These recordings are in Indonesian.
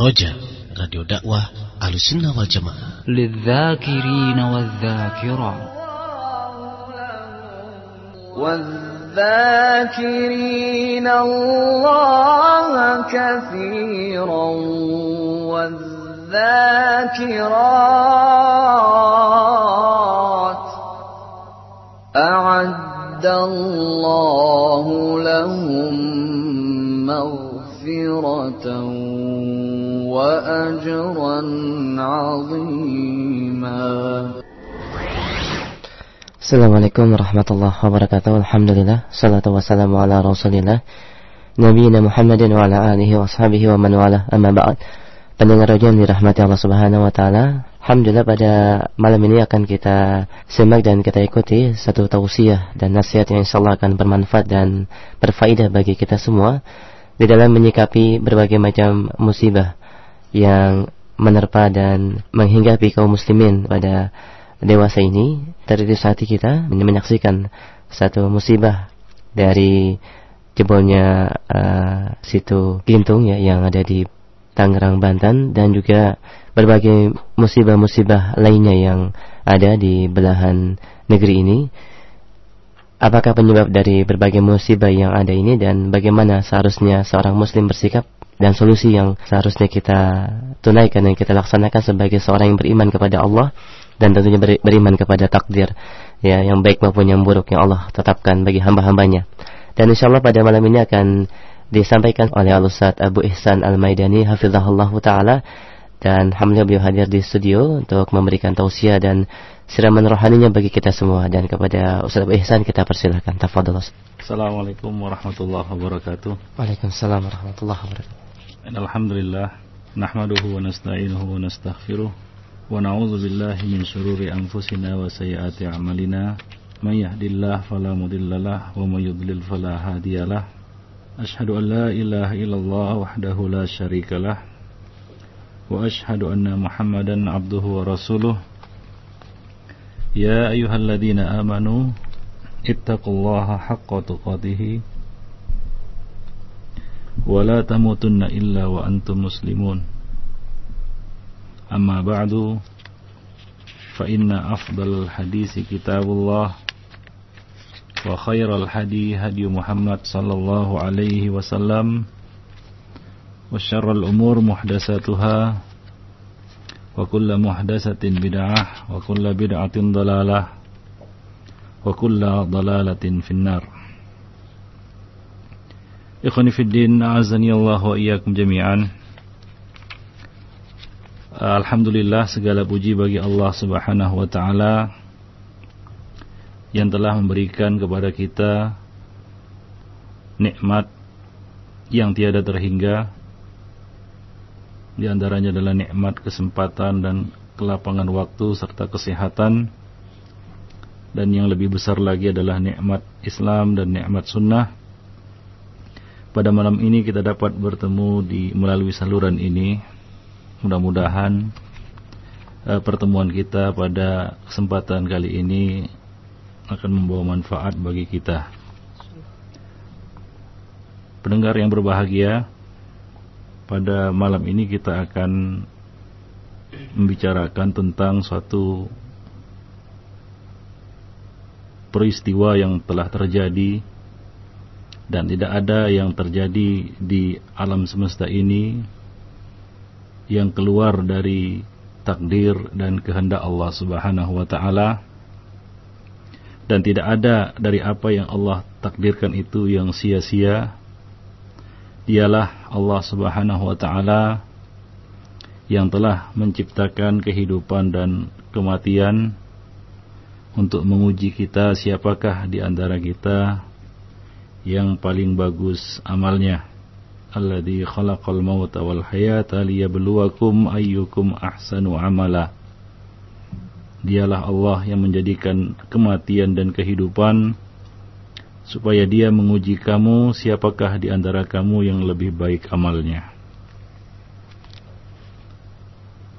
Roja, Radio Dakwah Ahlussunnah wal Jamaah. للذاكرين والذاكرات والذاكرين الله كثيرا والذاكرات أعد الله لهم مغفرة وأجرا عظيما Assalamualaikum warahmatullahi wabarakatuh Alhamdulillah Salatu wassalamu ala rasulillah Nabiina Muhammadin wa ala alihi wa ashabihi wa man wala Amma ba'd Pendengar yang dirahmati Allah subhanahu wa ta'ala Alhamdulillah pada malam ini akan kita simak dan kita ikuti Satu tausiah dan nasihat yang insyaAllah akan bermanfaat dan berfaedah bagi kita semua Di dalam menyikapi berbagai macam musibah Yang menerpa dan menghinggapi kaum muslimin pada dewasa ini dari hati kita menyaksikan satu musibah dari jebolnya uh, situ Gintung ya yang ada di Tangerang Banten dan juga berbagai musibah-musibah lainnya yang ada di belahan negeri ini. Apakah penyebab dari berbagai musibah yang ada ini dan bagaimana seharusnya seorang muslim bersikap dan solusi yang seharusnya kita tunaikan dan kita laksanakan sebagai seorang yang beriman kepada Allah dan tentunya beriman kepada takdir ya yang baik maupun yang buruk yang Allah tetapkan bagi hamba-hambanya. Dan insya Allah pada malam ini akan disampaikan oleh Al Ustaz Abu Ihsan Al Maidani hafizahullah taala dan alhamdulillah beliau hadir di studio untuk memberikan tausiah dan siraman rohaninya bagi kita semua dan kepada Ustaz Abu Ihsan kita persilahkan tafadhol Ustaz. Assalamualaikum warahmatullahi wabarakatuh. Waalaikumsalam warahmatullahi wabarakatuh. Alhamdulillah nahmaduhu wa nasta'inuhu wa nastaghfiruh wa na'udzu billahi min shururi anfusina wa sayyiati a'malina may yahdihillahu fala mudhillalah wa may yudlil fala hadiyalah ashhadu an la ilaha illallah wahdahu la syarikalah wa ashhadu anna muhammadan abduhu wa rasuluh ya ayyuhalladzina amanu ittaqullaha haqqa tuqatih wa la tamutunna illa wa antum muslimun أما بعد فإن أفضل الحديث كتاب الله وخير الهدي هدي محمد صلى الله عليه وسلم وشر الأمور محدثاتها وكل محدثة بدعة وكل بدعة ضلالة وكل ضلالة في النار Ikhwani Fiddin, Allah wa Iyakum Jami'an. Alhamdulillah segala puji bagi Allah subhanahu wa ta'ala Yang telah memberikan kepada kita nikmat yang tiada terhingga. Di antaranya adalah nikmat kesempatan dan kelapangan waktu serta kesehatan. Dan yang lebih besar lagi adalah nikmat Islam dan nikmat sunnah pada malam ini kita dapat bertemu di melalui saluran ini Mudah-mudahan uh, pertemuan kita pada kesempatan kali ini akan membawa manfaat bagi kita. Pendengar yang berbahagia, pada malam ini kita akan membicarakan tentang suatu peristiwa yang telah terjadi dan tidak ada yang terjadi di alam semesta ini yang keluar dari takdir dan kehendak Allah Subhanahu wa taala. Dan tidak ada dari apa yang Allah takdirkan itu yang sia-sia. Dialah Allah Subhanahu wa taala yang telah menciptakan kehidupan dan kematian untuk menguji kita siapakah di antara kita yang paling bagus amalnya alladhi khalaqal mauta wal hayata liyabluwakum ayyukum ahsanu amala. Dialah Allah yang menjadikan kematian dan kehidupan supaya dia menguji kamu siapakah di antara kamu yang lebih baik amalnya.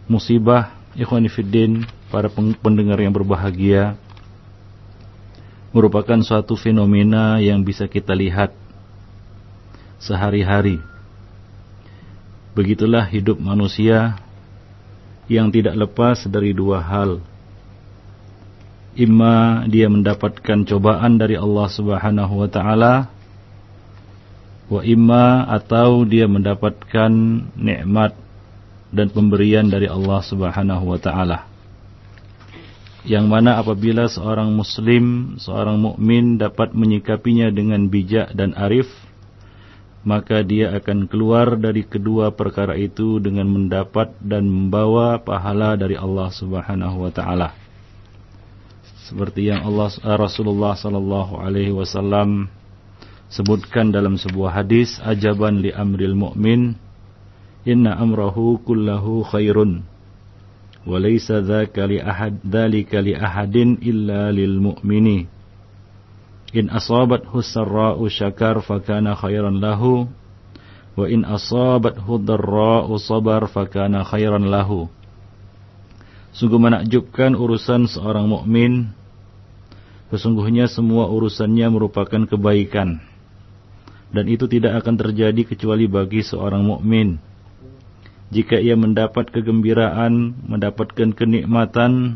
Musibah ikhwan para pendengar yang berbahagia merupakan suatu fenomena yang bisa kita lihat sehari-hari Begitulah hidup manusia yang tidak lepas dari dua hal. Imma dia mendapatkan cobaan dari Allah Subhanahu wa taala wa imma atau dia mendapatkan nikmat dan pemberian dari Allah Subhanahu wa taala. Yang mana apabila seorang muslim, seorang mukmin dapat menyikapinya dengan bijak dan arif, maka dia akan keluar dari kedua perkara itu dengan mendapat dan membawa pahala dari Allah Subhanahu wa taala. Seperti yang Allah eh, Rasulullah sallallahu alaihi wasallam sebutkan dalam sebuah hadis ajaban li amril inna amrahu kullahu khairun dzalika li ahadin illa lil mu'mini In asabathu sarra'u syakar fakana khairan lahu wa in asabathu dharra'u sabar fakana khairan lahu. Sungguh menakjubkan urusan seorang mukmin. Sesungguhnya semua urusannya merupakan kebaikan. Dan itu tidak akan terjadi kecuali bagi seorang mukmin. Jika ia mendapat kegembiraan, mendapatkan kenikmatan,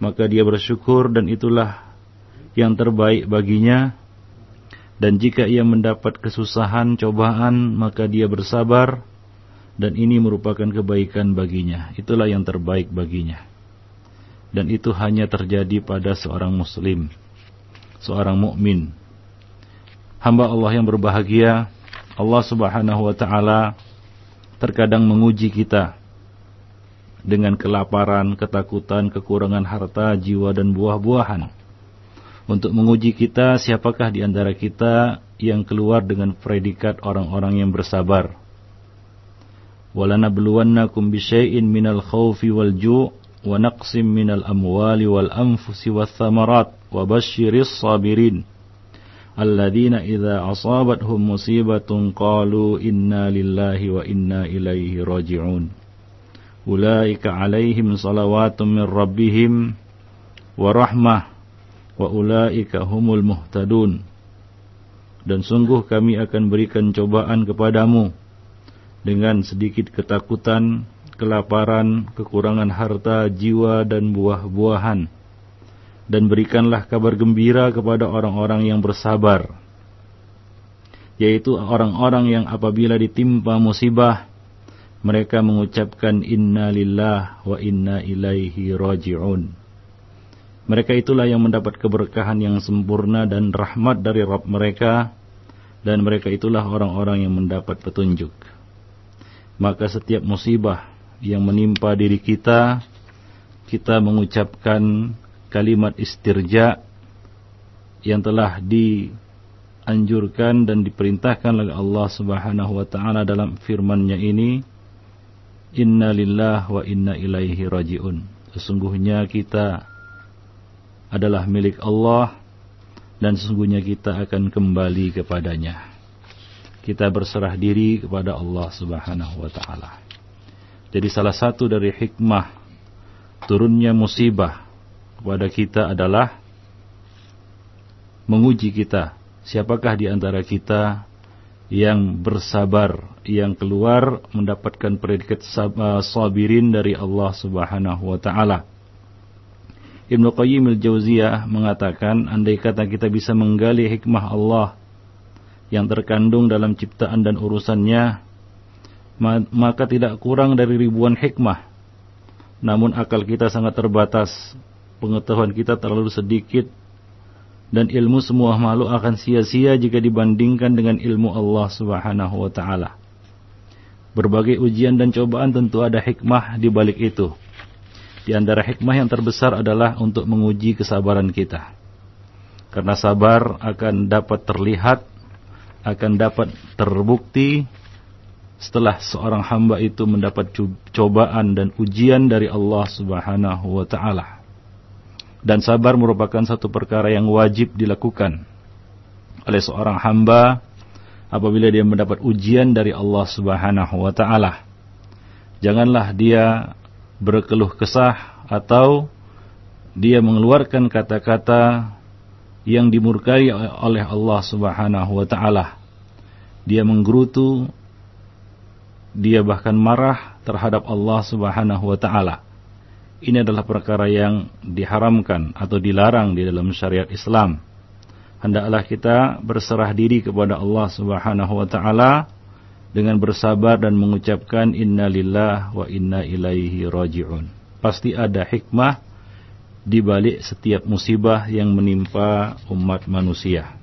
maka dia bersyukur dan itulah yang terbaik baginya dan jika ia mendapat kesusahan, cobaan, maka dia bersabar dan ini merupakan kebaikan baginya. Itulah yang terbaik baginya. Dan itu hanya terjadi pada seorang muslim, seorang mukmin. Hamba Allah yang berbahagia, Allah Subhanahu wa taala terkadang menguji kita dengan kelaparan, ketakutan, kekurangan harta, jiwa dan buah-buahan untuk menguji kita siapakah di antara kita yang keluar dengan predikat orang-orang yang bersabar. Walanabluwannakum bisyai'in minal khawfi wal ju' wa naqsim minal amwali wal anfusi wath thamarat wa basyiris sabirin alladzina idza asabathum musibatun qalu inna lillahi wa inna ilaihi raji'un. Ulaika alaihim salawatun min rabbihim wa rahmah wa ulaika humul muhtadun. Dan sungguh kami akan berikan cobaan kepadamu dengan sedikit ketakutan, kelaparan, kekurangan harta, jiwa dan buah-buahan dan berikanlah kabar gembira kepada orang-orang yang bersabar yaitu orang-orang yang apabila ditimpa musibah mereka mengucapkan inna lillah wa inna ilaihi raji'un mereka itulah yang mendapat keberkahan yang sempurna dan rahmat dari Rabb mereka dan mereka itulah orang-orang yang mendapat petunjuk. Maka setiap musibah yang menimpa diri kita, kita mengucapkan kalimat istirja yang telah dianjurkan dan diperintahkan oleh Allah Subhanahu wa taala dalam firman-Nya ini, Inna lillah wa inna ilaihi rajiun. Sesungguhnya kita adalah milik Allah dan sesungguhnya kita akan kembali kepadanya. Kita berserah diri kepada Allah Subhanahu wa taala. Jadi salah satu dari hikmah turunnya musibah kepada kita adalah menguji kita. Siapakah di antara kita yang bersabar, yang keluar mendapatkan predikat sabirin dari Allah Subhanahu wa taala? Ibnu Qayyim al-Jauziyah mengatakan andai kata kita bisa menggali hikmah Allah yang terkandung dalam ciptaan dan urusannya maka tidak kurang dari ribuan hikmah. Namun akal kita sangat terbatas pengetahuan kita terlalu sedikit dan ilmu semua makhluk akan sia-sia jika dibandingkan dengan ilmu Allah Subhanahu wa taala berbagai ujian dan cobaan tentu ada hikmah di balik itu di antara hikmah yang terbesar adalah untuk menguji kesabaran kita. Karena sabar akan dapat terlihat, akan dapat terbukti setelah seorang hamba itu mendapat cobaan dan ujian dari Allah Subhanahu wa taala. Dan sabar merupakan satu perkara yang wajib dilakukan oleh seorang hamba apabila dia mendapat ujian dari Allah Subhanahu wa taala. Janganlah dia berkeluh kesah atau dia mengeluarkan kata-kata yang dimurkai oleh Allah Subhanahu wa taala. Dia menggerutu dia bahkan marah terhadap Allah Subhanahu wa taala. Ini adalah perkara yang diharamkan atau dilarang di dalam syariat Islam. Hendaklah kita berserah diri kepada Allah Subhanahu wa taala dengan bersabar dan mengucapkan innalillah wa inna ilaihi rajiun. Pasti ada hikmah di balik setiap musibah yang menimpa umat manusia.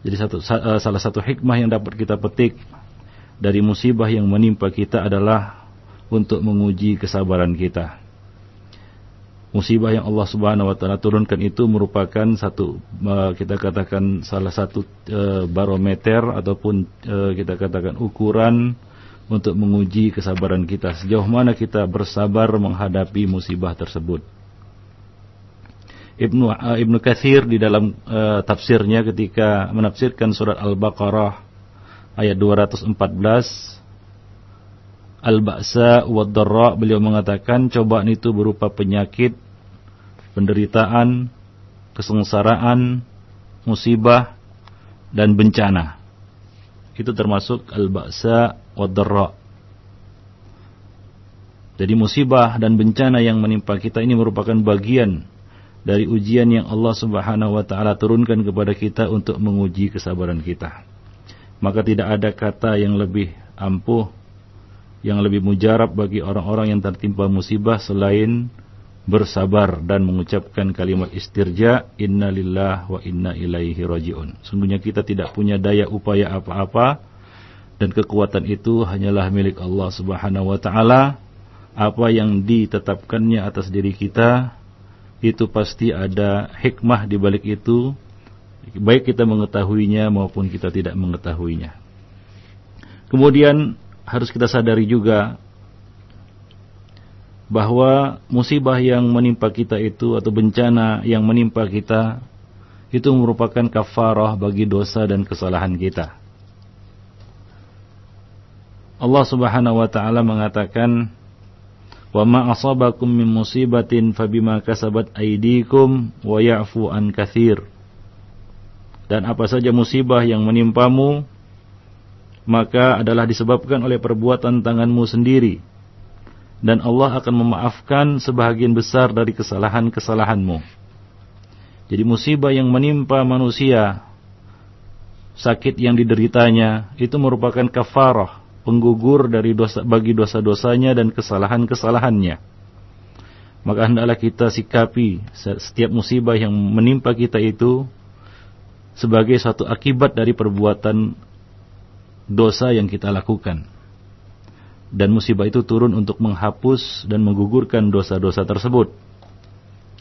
Jadi satu, eh, salah satu hikmah yang dapat kita petik dari musibah yang menimpa kita adalah untuk menguji kesabaran kita. Musibah yang Allah Subhanahu wa taala turunkan itu merupakan satu eh, kita katakan salah satu eh, barometer ataupun eh, kita katakan ukuran untuk menguji kesabaran kita sejauh mana kita bersabar menghadapi musibah tersebut. Ibnu Ibnu Katsir di dalam tafsirnya ketika menafsirkan surat Al-Baqarah ayat 214 Al-Ba'sa wa dharra beliau mengatakan cobaan itu berupa penyakit, penderitaan, kesengsaraan, musibah dan bencana. Itu termasuk al-ba'sa wa. Jadi musibah dan bencana yang menimpa kita ini merupakan bagian dari ujian yang Allah Subhanahu wa taala turunkan kepada kita untuk menguji kesabaran kita maka tidak ada kata yang lebih ampuh, yang lebih mujarab bagi orang-orang yang tertimpa musibah selain bersabar dan mengucapkan kalimat istirja innalillah wa inna ilaihi rajiun. Sungguhnya kita tidak punya daya upaya apa-apa dan kekuatan itu hanyalah milik Allah Subhanahu wa taala. Apa yang ditetapkannya atas diri kita itu pasti ada hikmah di balik itu baik kita mengetahuinya maupun kita tidak mengetahuinya. Kemudian harus kita sadari juga bahwa musibah yang menimpa kita itu atau bencana yang menimpa kita itu merupakan kafarah bagi dosa dan kesalahan kita. Allah Subhanahu wa taala mengatakan wa ma asabakum min musibatin fabima kasabat aydikum wa ya'fu an katsir dan apa saja musibah yang menimpamu maka adalah disebabkan oleh perbuatan tanganmu sendiri dan Allah akan memaafkan sebahagian besar dari kesalahan-kesalahanmu. Jadi musibah yang menimpa manusia, sakit yang dideritanya itu merupakan kafarah, penggugur dari dosa bagi dosa-dosanya dan kesalahan-kesalahannya. Maka hendaklah kita sikapi setiap musibah yang menimpa kita itu sebagai satu akibat dari perbuatan dosa yang kita lakukan. Dan musibah itu turun untuk menghapus dan menggugurkan dosa-dosa tersebut.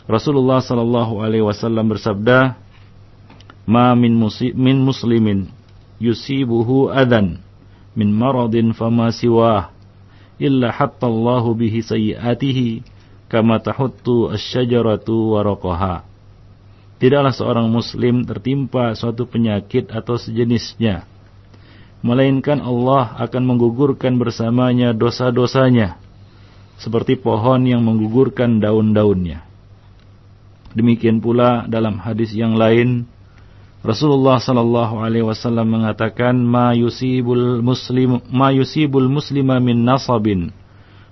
Rasulullah sallallahu alaihi wasallam bersabda, "Ma min, min muslimin yusibuhu adan min maradin fama siwah illa hatta Allahu bihi sayyiatihi kama tahuttu asy-syajaratu waraqaha." Tidaklah seorang muslim tertimpa suatu penyakit atau sejenisnya. Melainkan Allah akan menggugurkan bersamanya dosa-dosanya. Seperti pohon yang menggugurkan daun-daunnya. Demikian pula dalam hadis yang lain, Rasulullah sallallahu alaihi wasallam mengatakan ma yusibul muslim ma muslima min nasabin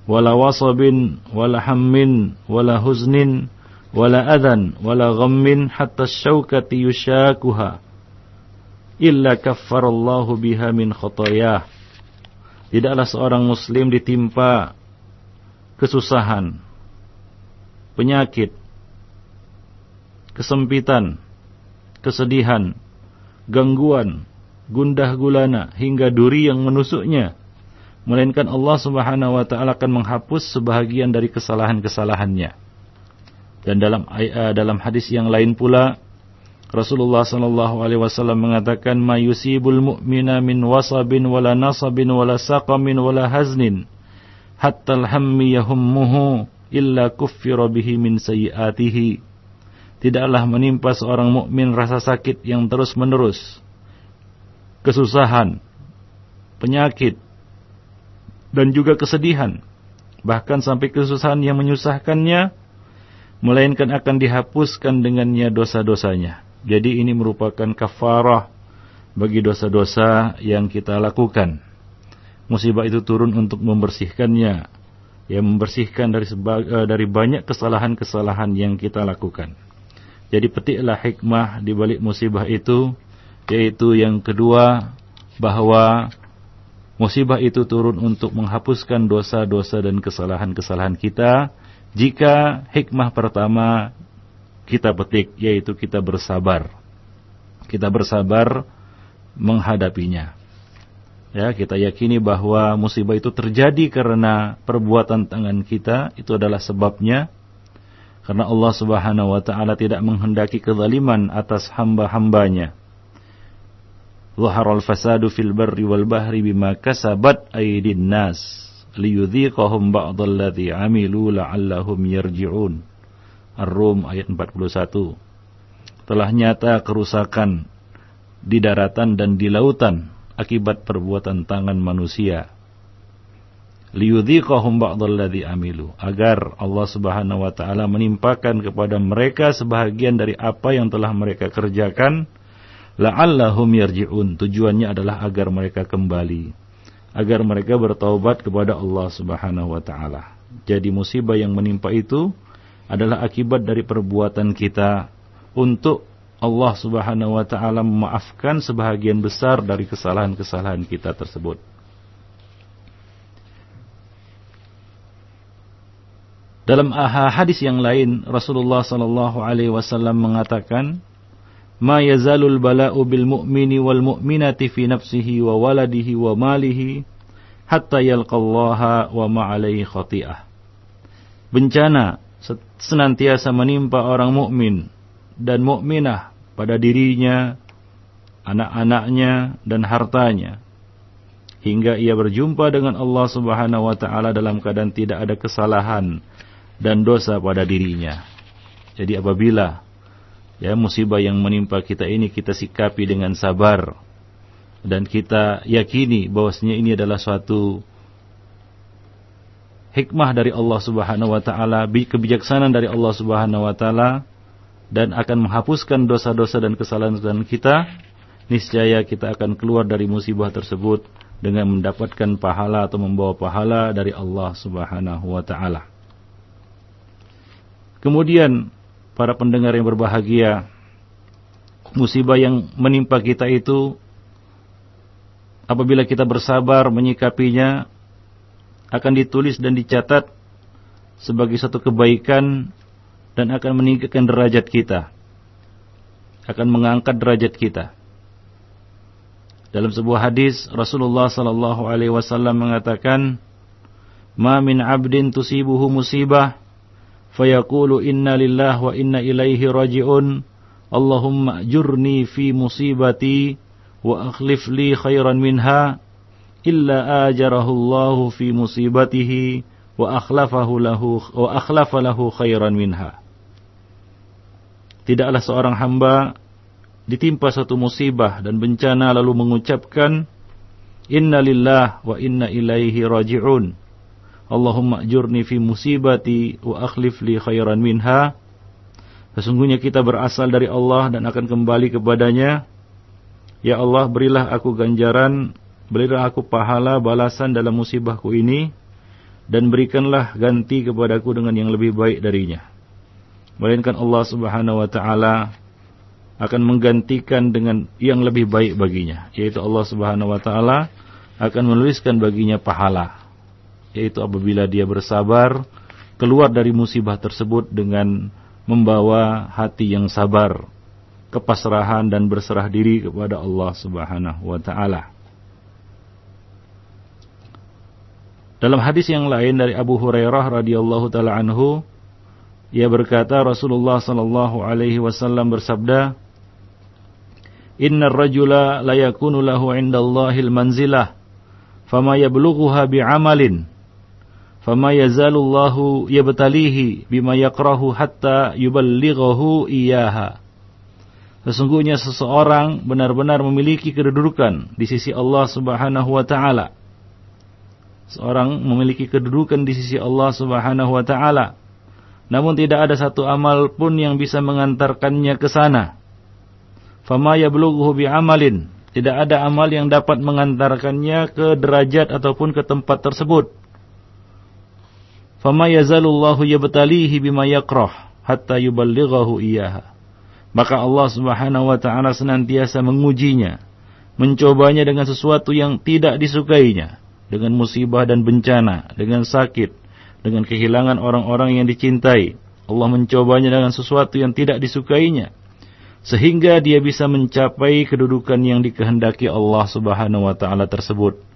wala wasabin wala hammin wala huznin wala adhan wala ghammin hatta syaukati yushakuha illa kaffarallahu biha min khotoyah tidaklah seorang muslim ditimpa kesusahan penyakit kesempitan kesedihan gangguan gundah gulana hingga duri yang menusuknya. Melainkan Allah Subhanahu wa taala akan menghapus sebahagian dari kesalahan-kesalahannya. Dan dalam uh, dalam hadis yang lain pula Rasulullah sallallahu alaihi wasallam mengatakan mayusibul mu'mina min wasabin wala nasabin wala saqamin wala haznin hatta al-hammi yahummuhu illa kuffira bihi min sayyiatihi tidaklah menimpa seorang mukmin rasa sakit yang terus-menerus kesusahan penyakit dan juga kesedihan bahkan sampai kesusahan yang menyusahkannya melainkan akan dihapuskan dengannya dosa-dosanya. Jadi ini merupakan kafarah bagi dosa-dosa yang kita lakukan. Musibah itu turun untuk membersihkannya, ya membersihkan dari uh, dari banyak kesalahan-kesalahan yang kita lakukan. Jadi petiklah hikmah di balik musibah itu, yaitu yang kedua bahwa musibah itu turun untuk menghapuskan dosa-dosa dan kesalahan-kesalahan kita. Jika hikmah pertama kita petik, yaitu kita bersabar. Kita bersabar menghadapinya. Ya, kita yakini bahwa musibah itu terjadi karena perbuatan tangan kita, itu adalah sebabnya. Karena Allah Subhanahu wa taala tidak menghendaki kezaliman atas hamba-hambanya. Zaharal fasadu fil barri wal bahri bima kasabat aydin nas liyudhiqahum ba'dalladhi amilu la'allahum yarji'un. Ar-Rum ayat 41. Telah nyata kerusakan di daratan dan di lautan akibat perbuatan tangan manusia. Liyudhiqahum ba'dalladhi amilu. Agar Allah subhanahu wa ta'ala menimpakan kepada mereka sebahagian dari apa yang telah mereka kerjakan. La'allahum yarji'un. Tujuannya adalah agar mereka kembali. Agar mereka bertaubat kepada Allah subhanahu wa ta'ala. Jadi musibah yang menimpa itu adalah akibat dari perbuatan kita untuk Allah Subhanahu wa taala memaafkan sebahagian besar dari kesalahan-kesalahan kita tersebut. Dalam hadis yang lain Rasulullah sallallahu alaihi wasallam mengatakan, "Ma yazalul bala'u bil mu'mini wal mu'minati fi nafsihi wa waladihi wa malihi hatta yalqallaha wa ma alaihi khati'ah." Bencana senantiasa menimpa orang mukmin dan mukminah pada dirinya, anak-anaknya dan hartanya hingga ia berjumpa dengan Allah Subhanahu wa taala dalam keadaan tidak ada kesalahan dan dosa pada dirinya. Jadi apabila ya musibah yang menimpa kita ini kita sikapi dengan sabar dan kita yakini bahwasanya ini adalah suatu hikmah dari Allah Subhanahu wa taala, kebijaksanaan dari Allah Subhanahu wa taala dan akan menghapuskan dosa-dosa dan kesalahan-kesalahan kita, niscaya kita akan keluar dari musibah tersebut dengan mendapatkan pahala atau membawa pahala dari Allah Subhanahu wa taala. Kemudian para pendengar yang berbahagia, musibah yang menimpa kita itu apabila kita bersabar menyikapinya akan ditulis dan dicatat sebagai satu kebaikan dan akan meningkatkan derajat kita. Akan mengangkat derajat kita. Dalam sebuah hadis Rasulullah sallallahu alaihi wasallam mengatakan, "Ma min 'abdin tusibuhu musibah fayaqulu inna lillahi wa inna ilaihi raji'un. Allahumma ajurni fi musibati wa akhlif li khairan minha." Illa ajarahu Allahu fi musibatihi wa akhlafahu lahu wa akhlafa lahu khairan minha. Tidaklah seorang hamba ditimpa satu musibah dan bencana lalu mengucapkan Inna lillah wa inna ilaihi raji'un. Allahumma ajurni fi musibati wa akhlif li khairan minha. Sesungguhnya kita berasal dari Allah dan akan kembali kepadanya. Ya Allah berilah aku ganjaran Berilah aku pahala balasan dalam musibahku ini dan berikanlah ganti kepadaku dengan yang lebih baik darinya. Melainkan Allah Subhanahu wa taala akan menggantikan dengan yang lebih baik baginya, yaitu Allah Subhanahu wa taala akan menuliskan baginya pahala, yaitu apabila dia bersabar keluar dari musibah tersebut dengan membawa hati yang sabar, kepasrahan dan berserah diri kepada Allah Subhanahu wa taala. Dalam hadis yang lain dari Abu Hurairah radhiyallahu taala anhu, ia berkata Rasulullah sallallahu alaihi wasallam bersabda, "Innar rajula la yakunu lahu 'indallahil manzilah, fama yablughuha bi'amalin, fama yazalullahu yabtalihi bima yakrahu hatta yuballighahu iyyaha." Sesungguhnya seseorang benar-benar memiliki kedudukan di sisi Allah Subhanahu wa taala seorang memiliki kedudukan di sisi Allah Subhanahu wa taala. Namun tidak ada satu amal pun yang bisa mengantarkannya ke sana. Fama yablughu amalin, Tidak ada amal yang dapat mengantarkannya ke derajat ataupun ke tempat tersebut. Fama yazalullahu yabtalihi bima yakrah hatta yuballighahu iyaha. Maka Allah Subhanahu wa taala senantiasa mengujinya, mencobanya dengan sesuatu yang tidak disukainya, dengan musibah dan bencana, dengan sakit, dengan kehilangan orang-orang yang dicintai. Allah mencobanya dengan sesuatu yang tidak disukainya, sehingga dia bisa mencapai kedudukan yang dikehendaki Allah Subhanahu wa taala tersebut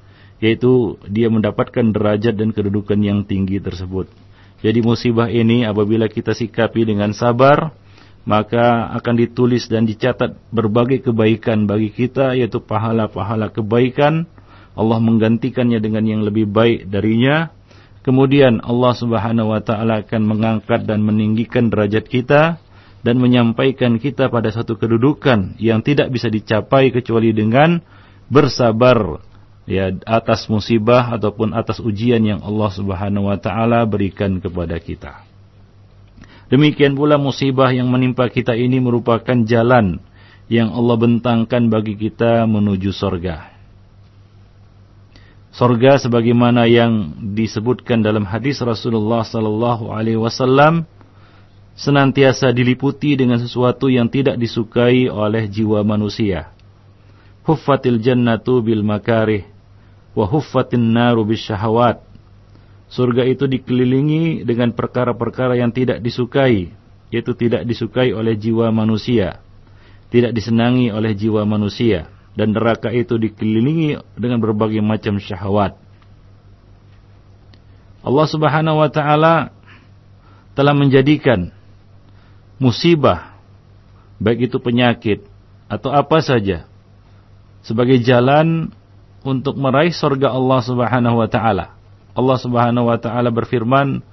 yaitu dia mendapatkan derajat dan kedudukan yang tinggi tersebut. Jadi musibah ini apabila kita sikapi dengan sabar maka akan ditulis dan dicatat berbagai kebaikan bagi kita yaitu pahala-pahala kebaikan Allah menggantikannya dengan yang lebih baik darinya kemudian Allah Subhanahu wa taala akan mengangkat dan meninggikan derajat kita dan menyampaikan kita pada satu kedudukan yang tidak bisa dicapai kecuali dengan bersabar ya atas musibah ataupun atas ujian yang Allah Subhanahu wa taala berikan kepada kita. Demikian pula musibah yang menimpa kita ini merupakan jalan yang Allah bentangkan bagi kita menuju sorga. Sorga sebagaimana yang disebutkan dalam hadis Rasulullah Sallallahu Alaihi Wasallam senantiasa diliputi dengan sesuatu yang tidak disukai oleh jiwa manusia. Huffatil jannatu bil makarih wa huffatin naru bis. Surga itu dikelilingi dengan perkara-perkara yang tidak disukai, yaitu tidak disukai oleh jiwa manusia, tidak disenangi oleh jiwa manusia, dan neraka itu dikelilingi dengan berbagai macam syahwat. Allah Subhanahu wa taala telah menjadikan musibah, baik itu penyakit atau apa saja, sebagai jalan untuk meraih surga Allah Subhanahu wa taala. Allah Subhanahu wa taala berfirman,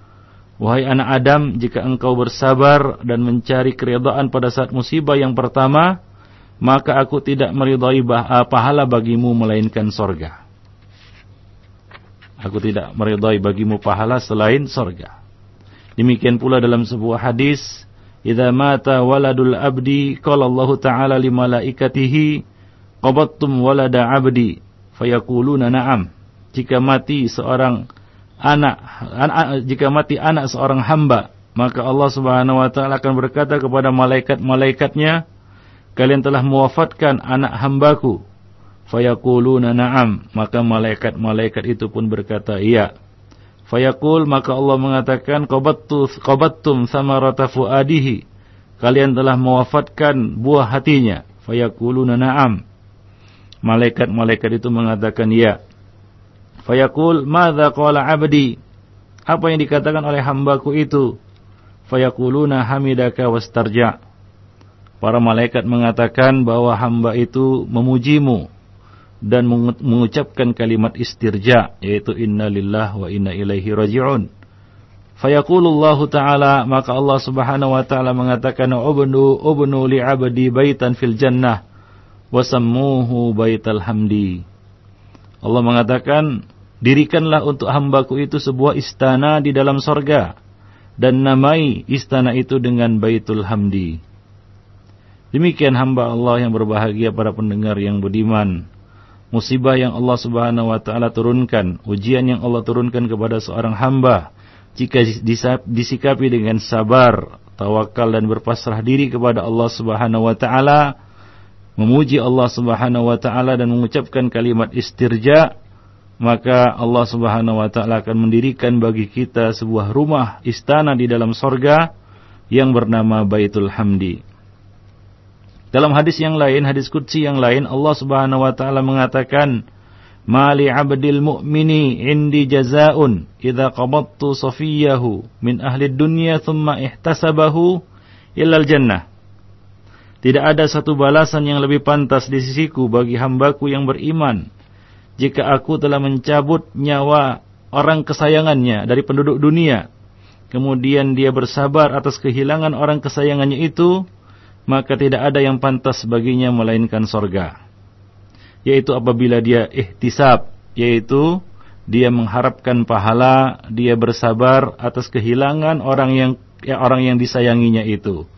"Wahai anak Adam, jika engkau bersabar dan mencari keridhaan pada saat musibah yang pertama, maka aku tidak meridai pahala bagimu melainkan sorga. Aku tidak meridai bagimu pahala selain sorga. Demikian pula dalam sebuah hadis, Idza mata waladul abdi qala Allah Ta'ala li malaikatihi qabattum walada abdi fayaquluna na'am. Jika mati seorang anak, anak jika mati anak seorang hamba, maka Allah Subhanahu wa taala akan berkata kepada malaikat-malaikatnya, kalian telah mewafatkan anak hambaku. Fayaquluna na'am, maka malaikat-malaikat itu pun berkata, iya. Fayaqul maka Allah mengatakan qabattu qabattum samarata fuadihi. Kalian telah mewafatkan buah hatinya. Fayaquluna na'am. Malaikat-malaikat itu mengatakan ya. Fayaqul madza qala 'abdi? Apa yang dikatakan oleh hambaku itu? Fayaquluna hamidaka wastarja. Para malaikat mengatakan bahwa hamba itu memujimu dan mengucapkan kalimat istirja yaitu innalillah wa inna ilaihi raji'un. Fayaqulullahu ta'ala maka Allah Subhanahu wa taala mengatakan ubnu ubnu li 'abdi baitan fil jannah wasammuhu baital hamdi. Allah mengatakan dirikanlah untuk hambaku itu sebuah istana di dalam sorga dan namai istana itu dengan baitul hamdi. Demikian hamba Allah yang berbahagia para pendengar yang beriman musibah yang Allah Subhanahu wa taala turunkan, ujian yang Allah turunkan kepada seorang hamba jika disikapi dengan sabar, tawakal dan berpasrah diri kepada Allah Subhanahu wa taala, memuji Allah Subhanahu wa taala dan mengucapkan kalimat istirja, maka Allah Subhanahu wa taala akan mendirikan bagi kita sebuah rumah istana di dalam sorga yang bernama Baitul Hamdi. Dalam hadis yang lain, hadis qudsi yang lain, Allah Subhanahu wa taala mengatakan, "Mali 'abdil mu'mini indi jazaa'un idza qabattu safiyahu min ahli dunya thumma ihtasabahu ilal jannah." Tidak ada satu balasan yang lebih pantas di sisiku bagi hambaku yang beriman jika aku telah mencabut nyawa orang kesayangannya dari penduduk dunia. Kemudian dia bersabar atas kehilangan orang kesayangannya itu, maka tidak ada yang pantas baginya melainkan sorga. Yaitu apabila dia ihtisab, yaitu dia mengharapkan pahala, dia bersabar atas kehilangan orang yang ya, orang yang disayanginya itu.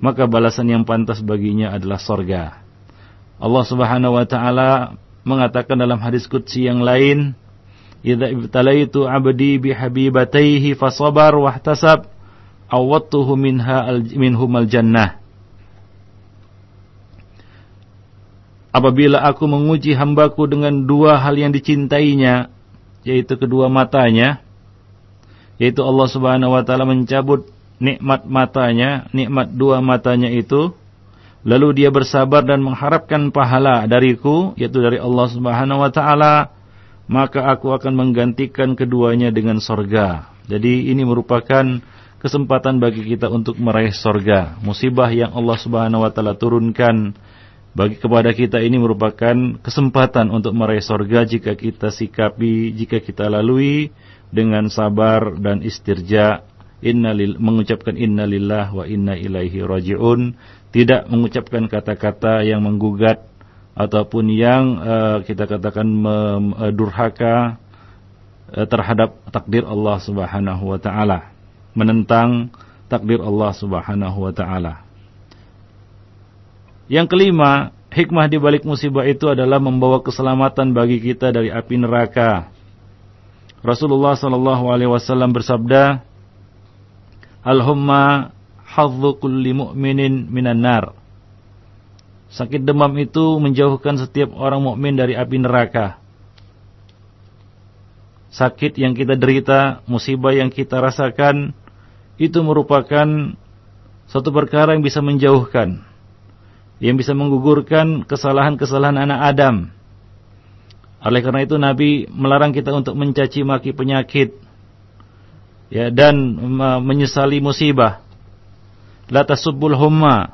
Maka balasan yang pantas baginya adalah sorga. Allah Subhanahu wa taala mengatakan dalam hadis qudsi yang lain, "Idza ibtalaitu 'abdi bihabibataihi fasabar wahtasab, awattuhu minha al, minhumal jannah." Apabila aku menguji hambaku dengan dua hal yang dicintainya, yaitu kedua matanya, yaitu Allah Subhanahu wa taala mencabut nikmat matanya, nikmat dua matanya itu, lalu dia bersabar dan mengharapkan pahala dariku, yaitu dari Allah Subhanahu wa taala, maka aku akan menggantikan keduanya dengan sorga. Jadi ini merupakan kesempatan bagi kita untuk meraih sorga. Musibah yang Allah Subhanahu wa taala turunkan bagi kepada kita ini merupakan kesempatan untuk meraih sorga jika kita sikapi, jika kita lalui dengan sabar dan istirja. Innalil, mengucapkan innalillah wa inna ilaihi rajiun. Tidak mengucapkan kata-kata yang menggugat ataupun yang uh, kita katakan uh, durhaka uh, terhadap takdir Allah Subhanahu wa taala. Menentang takdir Allah Subhanahu wa taala. Yang kelima, hikmah di balik musibah itu adalah membawa keselamatan bagi kita dari api neraka. Rasulullah sallallahu alaihi wasallam bersabda, "Al-humma hadzu kulli mu'minin minan nar." Sakit demam itu menjauhkan setiap orang mukmin dari api neraka. Sakit yang kita derita, musibah yang kita rasakan itu merupakan suatu perkara yang bisa menjauhkan yang bisa menggugurkan kesalahan-kesalahan anak Adam. Oleh karena itu Nabi melarang kita untuk mencaci maki penyakit ya dan menyesali musibah. La tasubbul humma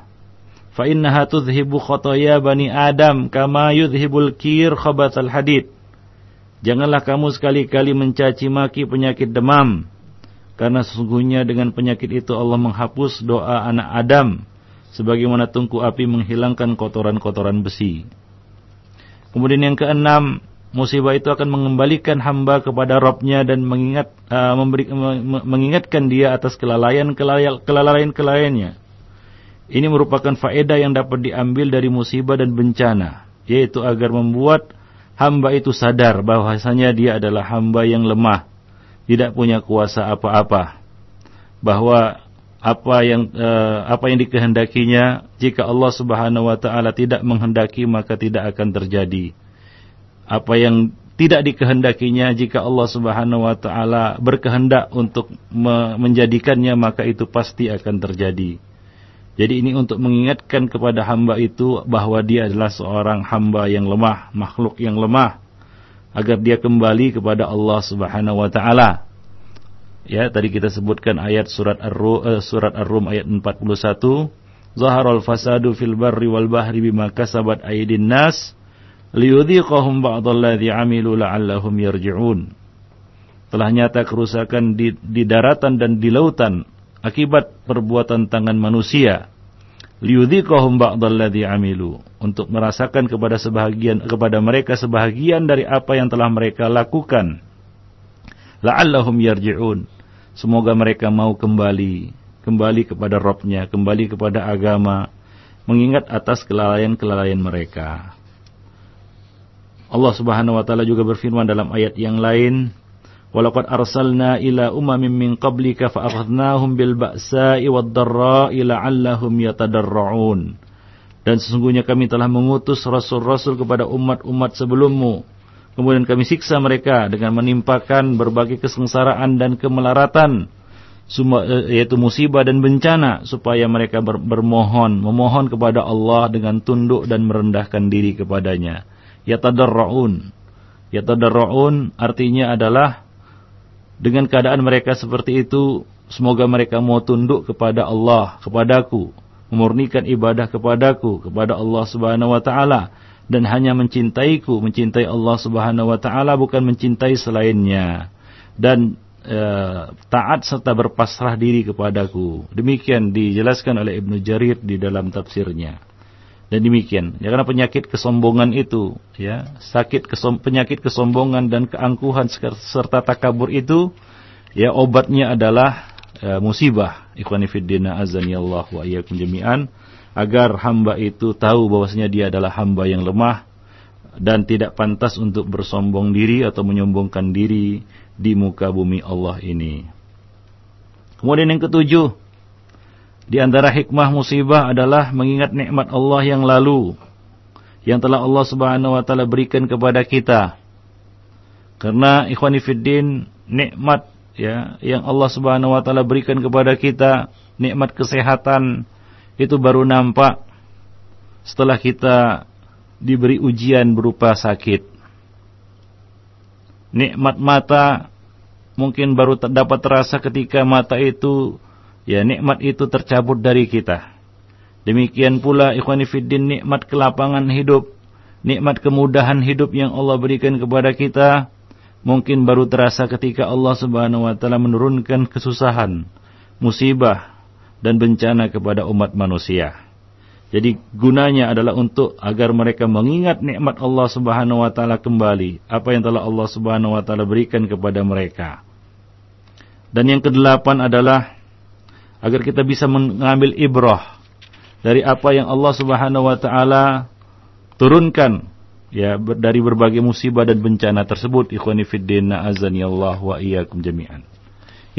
fa innaha tudhibu khotoya bani Adam kama yudhibul kir khabathal hadid. Janganlah kamu sekali-kali mencaci maki penyakit demam karena sesungguhnya dengan penyakit itu Allah menghapus doa anak Adam sebagaimana tungku api menghilangkan kotoran-kotoran besi. Kemudian yang keenam, musibah itu akan mengembalikan hamba kepada Robnya dan mengingat uh, memberi, mengingatkan dia atas kelalaian kelalaian kelalaiannya. Ini merupakan faedah yang dapat diambil dari musibah dan bencana, yaitu agar membuat hamba itu sadar bahwasanya dia adalah hamba yang lemah, tidak punya kuasa apa-apa, bahwa apa yang uh, apa yang dikehendakinya jika Allah Subhanahu wa taala tidak menghendaki maka tidak akan terjadi. Apa yang tidak dikehendakinya jika Allah Subhanahu wa taala berkehendak untuk me menjadikannya maka itu pasti akan terjadi. Jadi ini untuk mengingatkan kepada hamba itu bahwa dia adalah seorang hamba yang lemah makhluk yang lemah agar dia kembali kepada Allah Subhanahu wa taala Ya, tadi kita sebutkan ayat surat Ar-Rum uh, Ar-Rum ayat 41. Zaharal fasadu fil barri wal bahri bima kasabat aydin nas liyudhiqahum ba'dalladzi amilu la'allahum yarji'un. Telah nyata kerusakan di, di daratan dan di lautan akibat perbuatan tangan manusia. Liyudhiqahum ba'dalladzi amilu untuk merasakan kepada sebahagian kepada mereka sebahagian dari apa yang telah mereka lakukan la'allahum yarji'un. Semoga mereka mau kembali, kembali kepada Robnya, kembali kepada agama, mengingat atas kelalaian-kelalaian mereka. Allah Subhanahu wa taala juga berfirman dalam ayat yang lain, "Walaqad arsalna ila umamin min qablika fa akhadnahum bil ba'sa'i wad dharra'i la'allahum yatadarra'un." Dan sesungguhnya kami telah mengutus rasul-rasul kepada umat-umat sebelummu Kemudian kami siksa mereka dengan menimpakan berbagai kesengsaraan dan kemelaratan eh, yaitu musibah dan bencana supaya mereka bermohon memohon kepada Allah dengan tunduk dan merendahkan diri kepadanya. Yatadarraun. Yatadarraun artinya adalah dengan keadaan mereka seperti itu semoga mereka mau tunduk kepada Allah kepadaku memurnikan ibadah kepadaku kepada Allah Subhanahu wa taala dan hanya mencintaiku, mencintai Allah Subhanahu wa taala bukan mencintai selainnya dan e, taat serta berpasrah diri kepadaku. Demikian dijelaskan oleh Ibnu Jarir di dalam tafsirnya. Dan demikian, ya karena penyakit kesombongan itu, ya, sakit kesom, penyakit kesombongan dan keangkuhan serta takabur itu, ya obatnya adalah e, musibah. Ikhwani fiddina azani Allah wa iyyakum jami'an agar hamba itu tahu bahwasanya dia adalah hamba yang lemah dan tidak pantas untuk bersombong diri atau menyombongkan diri di muka bumi Allah ini. Kemudian yang ketujuh, di antara hikmah musibah adalah mengingat nikmat Allah yang lalu yang telah Allah Subhanahu wa taala berikan kepada kita. Karena ikhwani fiddin nikmat ya yang Allah Subhanahu wa taala berikan kepada kita, nikmat kesehatan itu baru nampak setelah kita diberi ujian berupa sakit. Nikmat mata mungkin baru dapat terasa ketika mata itu ya nikmat itu tercabut dari kita. Demikian pula ikhwani fiddin nikmat kelapangan hidup, nikmat kemudahan hidup yang Allah berikan kepada kita mungkin baru terasa ketika Allah Subhanahu wa taala menurunkan kesusahan, musibah dan bencana kepada umat manusia. Jadi gunanya adalah untuk agar mereka mengingat nikmat Allah Subhanahu wa taala kembali, apa yang telah Allah Subhanahu wa taala berikan kepada mereka. Dan yang kedelapan adalah agar kita bisa mengambil ibrah dari apa yang Allah Subhanahu wa taala turunkan ya dari berbagai musibah dan bencana tersebut ikhwani fiddin azani Allah wa iyyakum jami'an.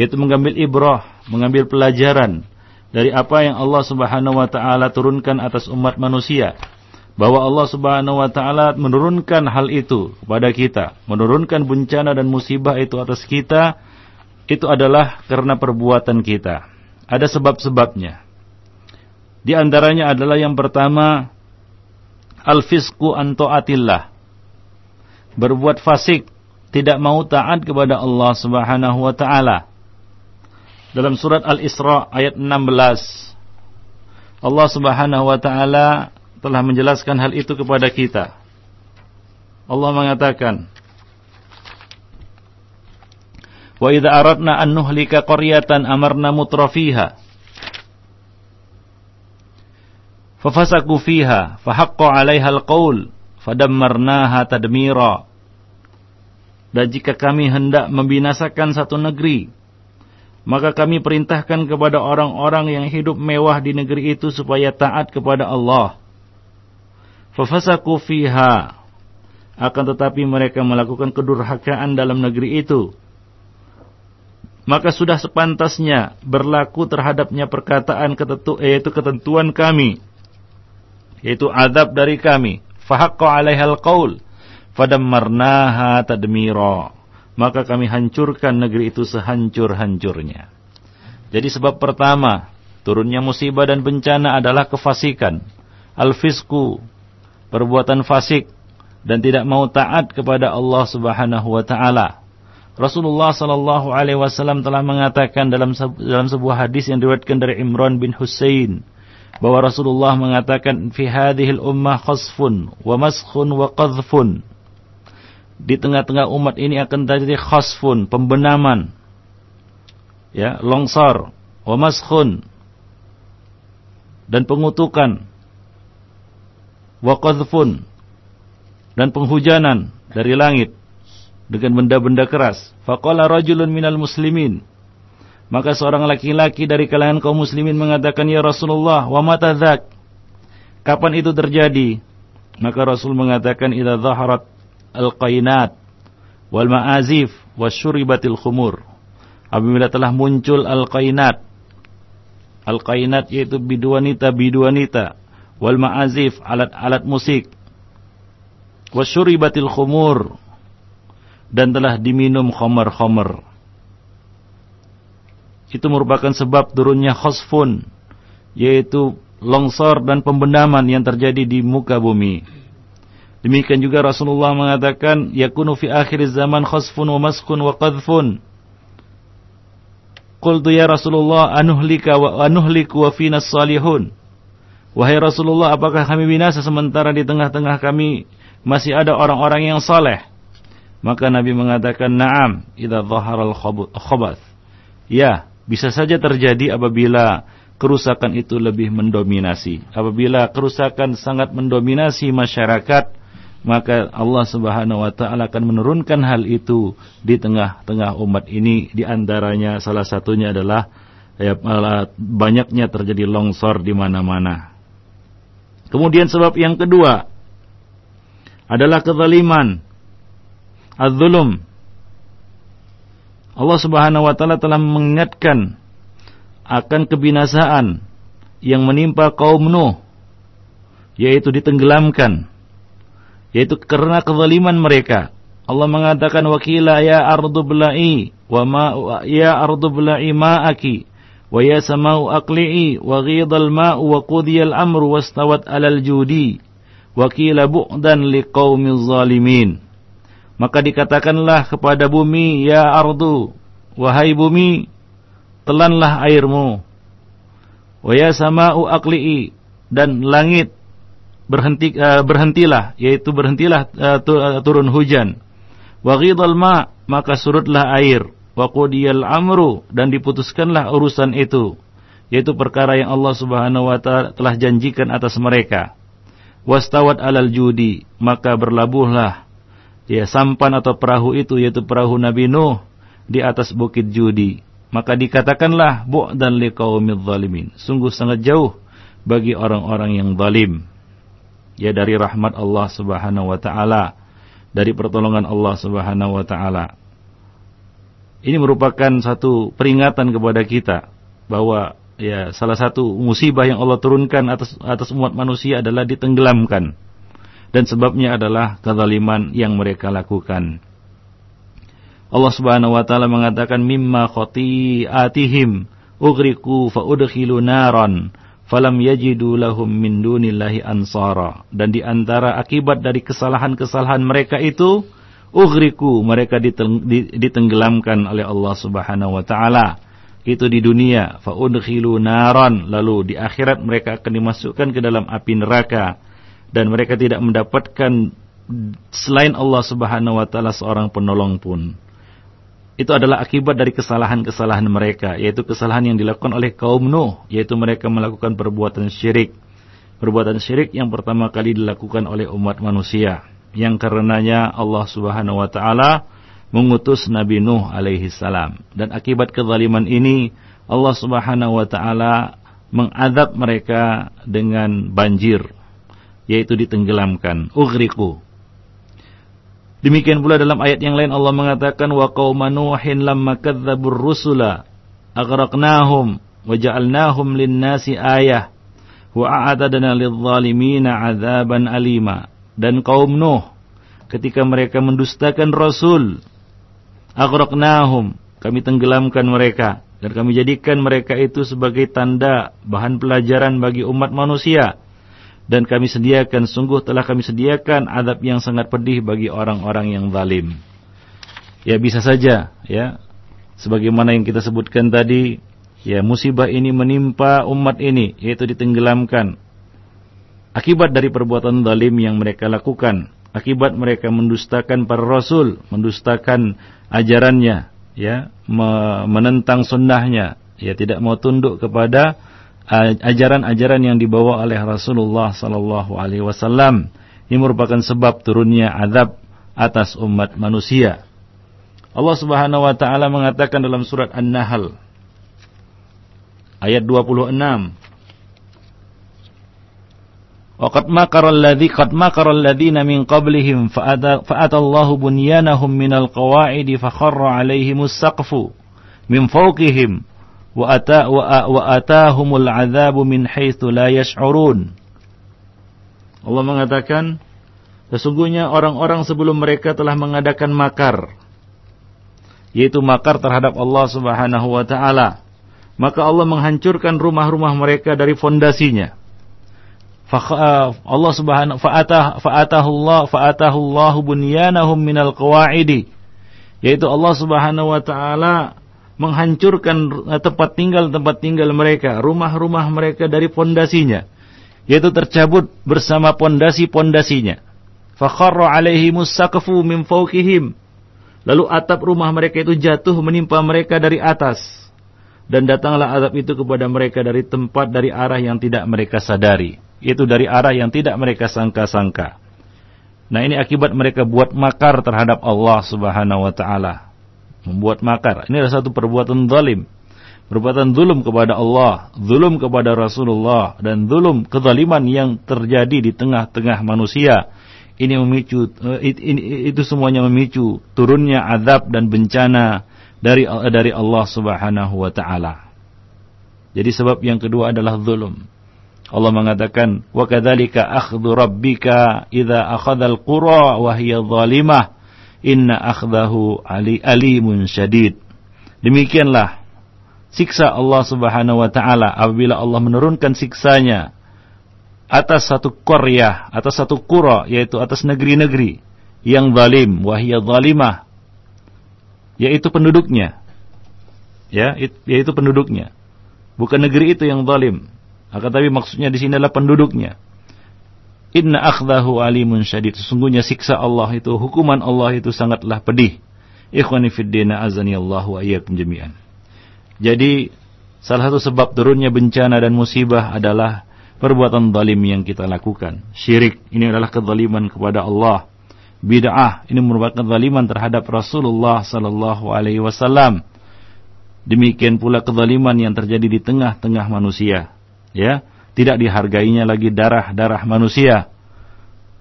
Yaitu mengambil ibrah, mengambil pelajaran dari apa yang Allah Subhanahu wa taala turunkan atas umat manusia bahwa Allah Subhanahu wa taala menurunkan hal itu kepada kita, menurunkan bencana dan musibah itu atas kita itu adalah karena perbuatan kita. Ada sebab-sebabnya. Di antaranya adalah yang pertama al-fisqu an taatillah. Berbuat fasik, tidak mau taat kepada Allah Subhanahu wa taala dalam surat Al-Isra ayat 16 Allah Subhanahu wa taala telah menjelaskan hal itu kepada kita. Allah mengatakan Wa idza aradna an nuhlika qaryatan amarna mutrafiha fafasaku fiha fahaqqa 'alaiha al-qaul fadammarnaha tadmira Dan jika kami hendak membinasakan satu negeri maka kami perintahkan kepada orang-orang yang hidup mewah di negeri itu supaya taat kepada Allah. Fafasaku fiha. Akan tetapi mereka melakukan kedurhakaan dalam negeri itu. Maka sudah sepantasnya berlaku terhadapnya perkataan ketentu, yaitu ketentuan kami. Yaitu adab dari kami. Fahaqqa alaihal qaul. Fadammarnaha tadmira maka kami hancurkan negeri itu sehancur-hancurnya. Jadi sebab pertama, turunnya musibah dan bencana adalah kefasikan, al-fisku, perbuatan fasik dan tidak mau taat kepada Allah Subhanahu wa taala. Rasulullah sallallahu alaihi wasallam telah mengatakan dalam dalam sebuah hadis yang diriwayatkan dari Imran bin Husain bahwa Rasulullah mengatakan fi hadhil ummah khasfun wa maskhun wa qadhfun di tengah-tengah umat ini akan terjadi khasfun, pembenaman, ya, longsor, wa maskhun, dan pengutukan, wa dan penghujanan dari langit dengan benda-benda keras. Faqala rajulun minal muslimin. Maka seorang laki-laki dari kalangan kaum muslimin mengatakan, Ya Rasulullah, wa mata Kapan itu terjadi? Maka Rasul mengatakan, Idza zaharat al-qainat wal ma'azif wasyuribatil khumur. Apabila telah muncul al-qainat. Al-qainat yaitu biduanita-biduanita wal ma'azif alat-alat musik. Wasyuribatil khumur dan telah diminum khomer-khomer. Itu merupakan sebab turunnya khosfun yaitu longsor dan pembendaman yang terjadi di muka bumi. Demikian juga Rasulullah mengatakan yakunu fi akhir zaman khasfun wa maskun wa qadhfun. Qultu ya Rasulullah anuhlika wa anuhliku wa fina salihun. Wahai Rasulullah, apakah kami binasa sementara di tengah-tengah kami masih ada orang-orang yang saleh? Maka Nabi mengatakan, "Na'am, idza dhaharal khabath." Ya, bisa saja terjadi apabila kerusakan itu lebih mendominasi. Apabila kerusakan sangat mendominasi masyarakat, maka Allah Subhanahu wa taala akan menurunkan hal itu di tengah-tengah umat ini. Di antaranya salah satunya adalah ya, banyaknya terjadi longsor di mana-mana. Kemudian sebab yang kedua adalah kezaliman, az-zulum. Allah Subhanahu wa taala telah mengingatkan akan kebinasaan yang menimpa kaum Nuh yaitu ditenggelamkan yaitu karena kezaliman mereka. Allah mengatakan wakila ya ardu bla'i wa ma ya ardu bla'i ma'aki wa ya samau aqli'i wa ghidal ma'u wa qudiyal amru wastawat alal judi. Wa qila bu'dan liqaumiz zalimin. Maka dikatakanlah kepada bumi ya ardu wahai bumi telanlah airmu. Wa ya samau aqli'i dan langit berhenti uh, berhentilah yaitu berhentilah uh, turun hujan. Wa ghidal ma maka surutlah air. Wa qudiyal amru dan diputuskanlah urusan itu yaitu perkara yang Allah Subhanahu wa taala telah janjikan atas mereka. Wastawat alal judi maka berlabuhlah ya sampan atau perahu itu yaitu perahu Nabi Nuh di atas bukit Judi. Maka dikatakanlah bu'dan liqaumidz zalimin. Sungguh sangat jauh bagi orang-orang yang zalim ya dari rahmat Allah Subhanahu wa taala. Dari pertolongan Allah Subhanahu wa taala. Ini merupakan satu peringatan kepada kita bahwa ya salah satu musibah yang Allah turunkan atas atas umat manusia adalah ditenggelamkan. Dan sebabnya adalah kezaliman yang mereka lakukan. Allah Subhanahu wa taala mengatakan mimma khati'atihim ughriqu fa udkhilu naran falam yajidu lahum min dunillahi ansara. Dan di antara akibat dari kesalahan-kesalahan mereka itu ughriku mereka ditenggelamkan oleh Allah Subhanahu wa taala. Itu di dunia. Fa udkhilu naran. Lalu di akhirat mereka akan dimasukkan ke dalam api neraka. Dan mereka tidak mendapatkan selain Allah Subhanahu wa taala seorang penolong pun itu adalah akibat dari kesalahan-kesalahan mereka yaitu kesalahan yang dilakukan oleh kaum Nuh yaitu mereka melakukan perbuatan syirik. Perbuatan syirik yang pertama kali dilakukan oleh umat manusia. Yang karenanya Allah Subhanahu wa taala mengutus Nabi Nuh alaihi salam. Dan akibat kezaliman ini Allah Subhanahu wa taala mengadab mereka dengan banjir yaitu ditenggelamkan. Ughriqu Demikian pula dalam ayat yang lain Allah mengatakan wa qauma nuhin lamma kadzdzabur rusula aghraqnahum wa ja'alnahum lin-nasi ayah wa a'adadna lidh-dhalimina 'adzaban alima. Dan kaum Nuh ketika mereka mendustakan Rasul aghraqnahum kami tenggelamkan mereka dan kami jadikan mereka itu sebagai tanda bahan pelajaran bagi umat manusia dan kami sediakan sungguh telah kami sediakan adab yang sangat pedih bagi orang-orang yang zalim. Ya bisa saja ya. Sebagaimana yang kita sebutkan tadi ya musibah ini menimpa umat ini yaitu ditenggelamkan. Akibat dari perbuatan zalim yang mereka lakukan, akibat mereka mendustakan para rasul, mendustakan ajarannya, ya, menentang sunnahnya, ya tidak mau tunduk kepada ajaran-ajaran yang dibawa oleh Rasulullah sallallahu alaihi wasallam. Ini merupakan sebab turunnya azab atas umat manusia. Allah Subhanahu wa taala mengatakan dalam surat An-Nahl ayat 26 وقد مكر الذي قد مكر الذين من قبلهم فأتى الله بنيانهم من القواعد فخر عليهم السقف من فوقهم wa ata wa atahumul adzabu min haitsu la yash'urun. Allah mengatakan sesungguhnya orang-orang sebelum mereka telah mengadakan makar yaitu makar terhadap Allah Subhanahu wa taala. Maka Allah menghancurkan rumah-rumah mereka dari fondasinya. Uh, Allah Subhanahu fa'atah fa'atahullah fa'atahullahu bunyanahum minal qawaidi yaitu Allah Subhanahu wa taala menghancurkan tempat tinggal tempat tinggal mereka, rumah-rumah mereka dari pondasinya yaitu tercabut bersama pondasi-pondasinya. Fakharra alaihimus saqfu min fawqihim. Lalu atap rumah mereka itu jatuh menimpa mereka dari atas. Dan datanglah azab itu kepada mereka dari tempat dari arah yang tidak mereka sadari itu dari arah yang tidak mereka sangka-sangka. Nah ini akibat mereka buat makar terhadap Allah subhanahu wa ta'ala. Membuat makar. Ini adalah satu perbuatan zalim. perbuatan zulum kepada Allah, zulum kepada Rasulullah, dan zulum kezaliman yang terjadi di tengah-tengah manusia. Ini memicu, eh, itu semuanya memicu turunnya azab dan bencana dari dari Allah Subhanahu wa taala. Jadi sebab yang kedua adalah zulum. Allah mengatakan, "Wa kadzalika akhdhu rabbika idza akhadhal qura wa hiya zalimah, inna akhdahu ali alimun syadid." Demikianlah siksa Allah Subhanahu wa taala apabila Allah menurunkan siksanya atas satu qaryah, atas satu qura yaitu atas negeri-negeri yang zalim, wahiyya zalimah yaitu penduduknya. Ya, yaitu penduduknya. Bukan negeri itu yang zalim. Akan tapi maksudnya di sini adalah penduduknya. Inna akhdahu alimun syadid. Sesungguhnya siksa Allah itu, hukuman Allah itu sangatlah pedih. Ikhwani fiddina azani Allah wa iyyakum jami'an. Jadi salah satu sebab turunnya bencana dan musibah adalah perbuatan zalim yang kita lakukan. Syirik ini adalah kezaliman kepada Allah. Bid'ah ini merupakan kezaliman terhadap Rasulullah sallallahu alaihi wasallam. Demikian pula kezaliman yang terjadi di tengah-tengah manusia. Ya, tidak dihargainya lagi darah-darah manusia.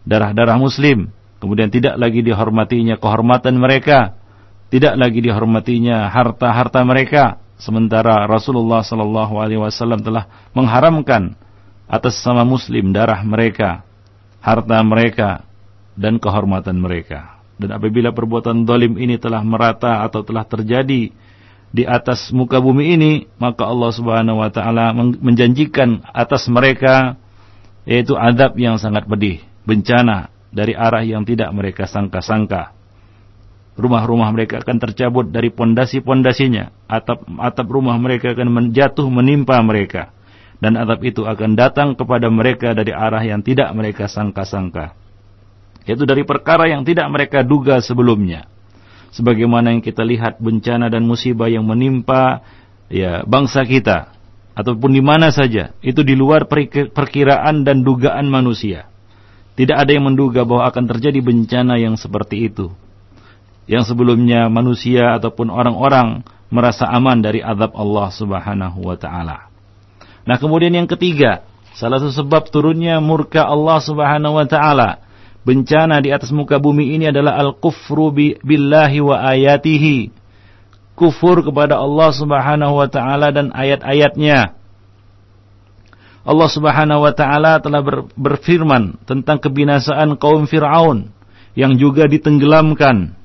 Darah-darah muslim, kemudian tidak lagi dihormatinya kehormatan mereka, tidak lagi dihormatinya harta-harta mereka, sementara Rasulullah sallallahu alaihi wasallam telah mengharamkan atas sama muslim darah mereka, harta mereka dan kehormatan mereka. Dan apabila perbuatan dolim ini telah merata atau telah terjadi di atas muka bumi ini, maka Allah Subhanahu wa taala menjanjikan atas mereka yaitu adab yang sangat pedih, bencana dari arah yang tidak mereka sangka-sangka rumah-rumah mereka akan tercabut dari pondasi-pondasinya, atap atap rumah mereka akan menjatuh menimpa mereka dan atap itu akan datang kepada mereka dari arah yang tidak mereka sangka-sangka. Yaitu dari perkara yang tidak mereka duga sebelumnya. Sebagaimana yang kita lihat bencana dan musibah yang menimpa ya bangsa kita ataupun di mana saja, itu di luar perkiraan dan dugaan manusia. Tidak ada yang menduga bahwa akan terjadi bencana yang seperti itu yang sebelumnya manusia ataupun orang-orang merasa aman dari azab Allah Subhanahu wa taala. Nah, kemudian yang ketiga, salah satu sebab turunnya murka Allah Subhanahu wa taala, bencana di atas muka bumi ini adalah al-kufru billahi wa ayatihi. Kufur kepada Allah Subhanahu wa taala dan ayat-ayatnya. Allah Subhanahu wa taala telah ber, berfirman tentang kebinasaan kaum Firaun yang juga ditenggelamkan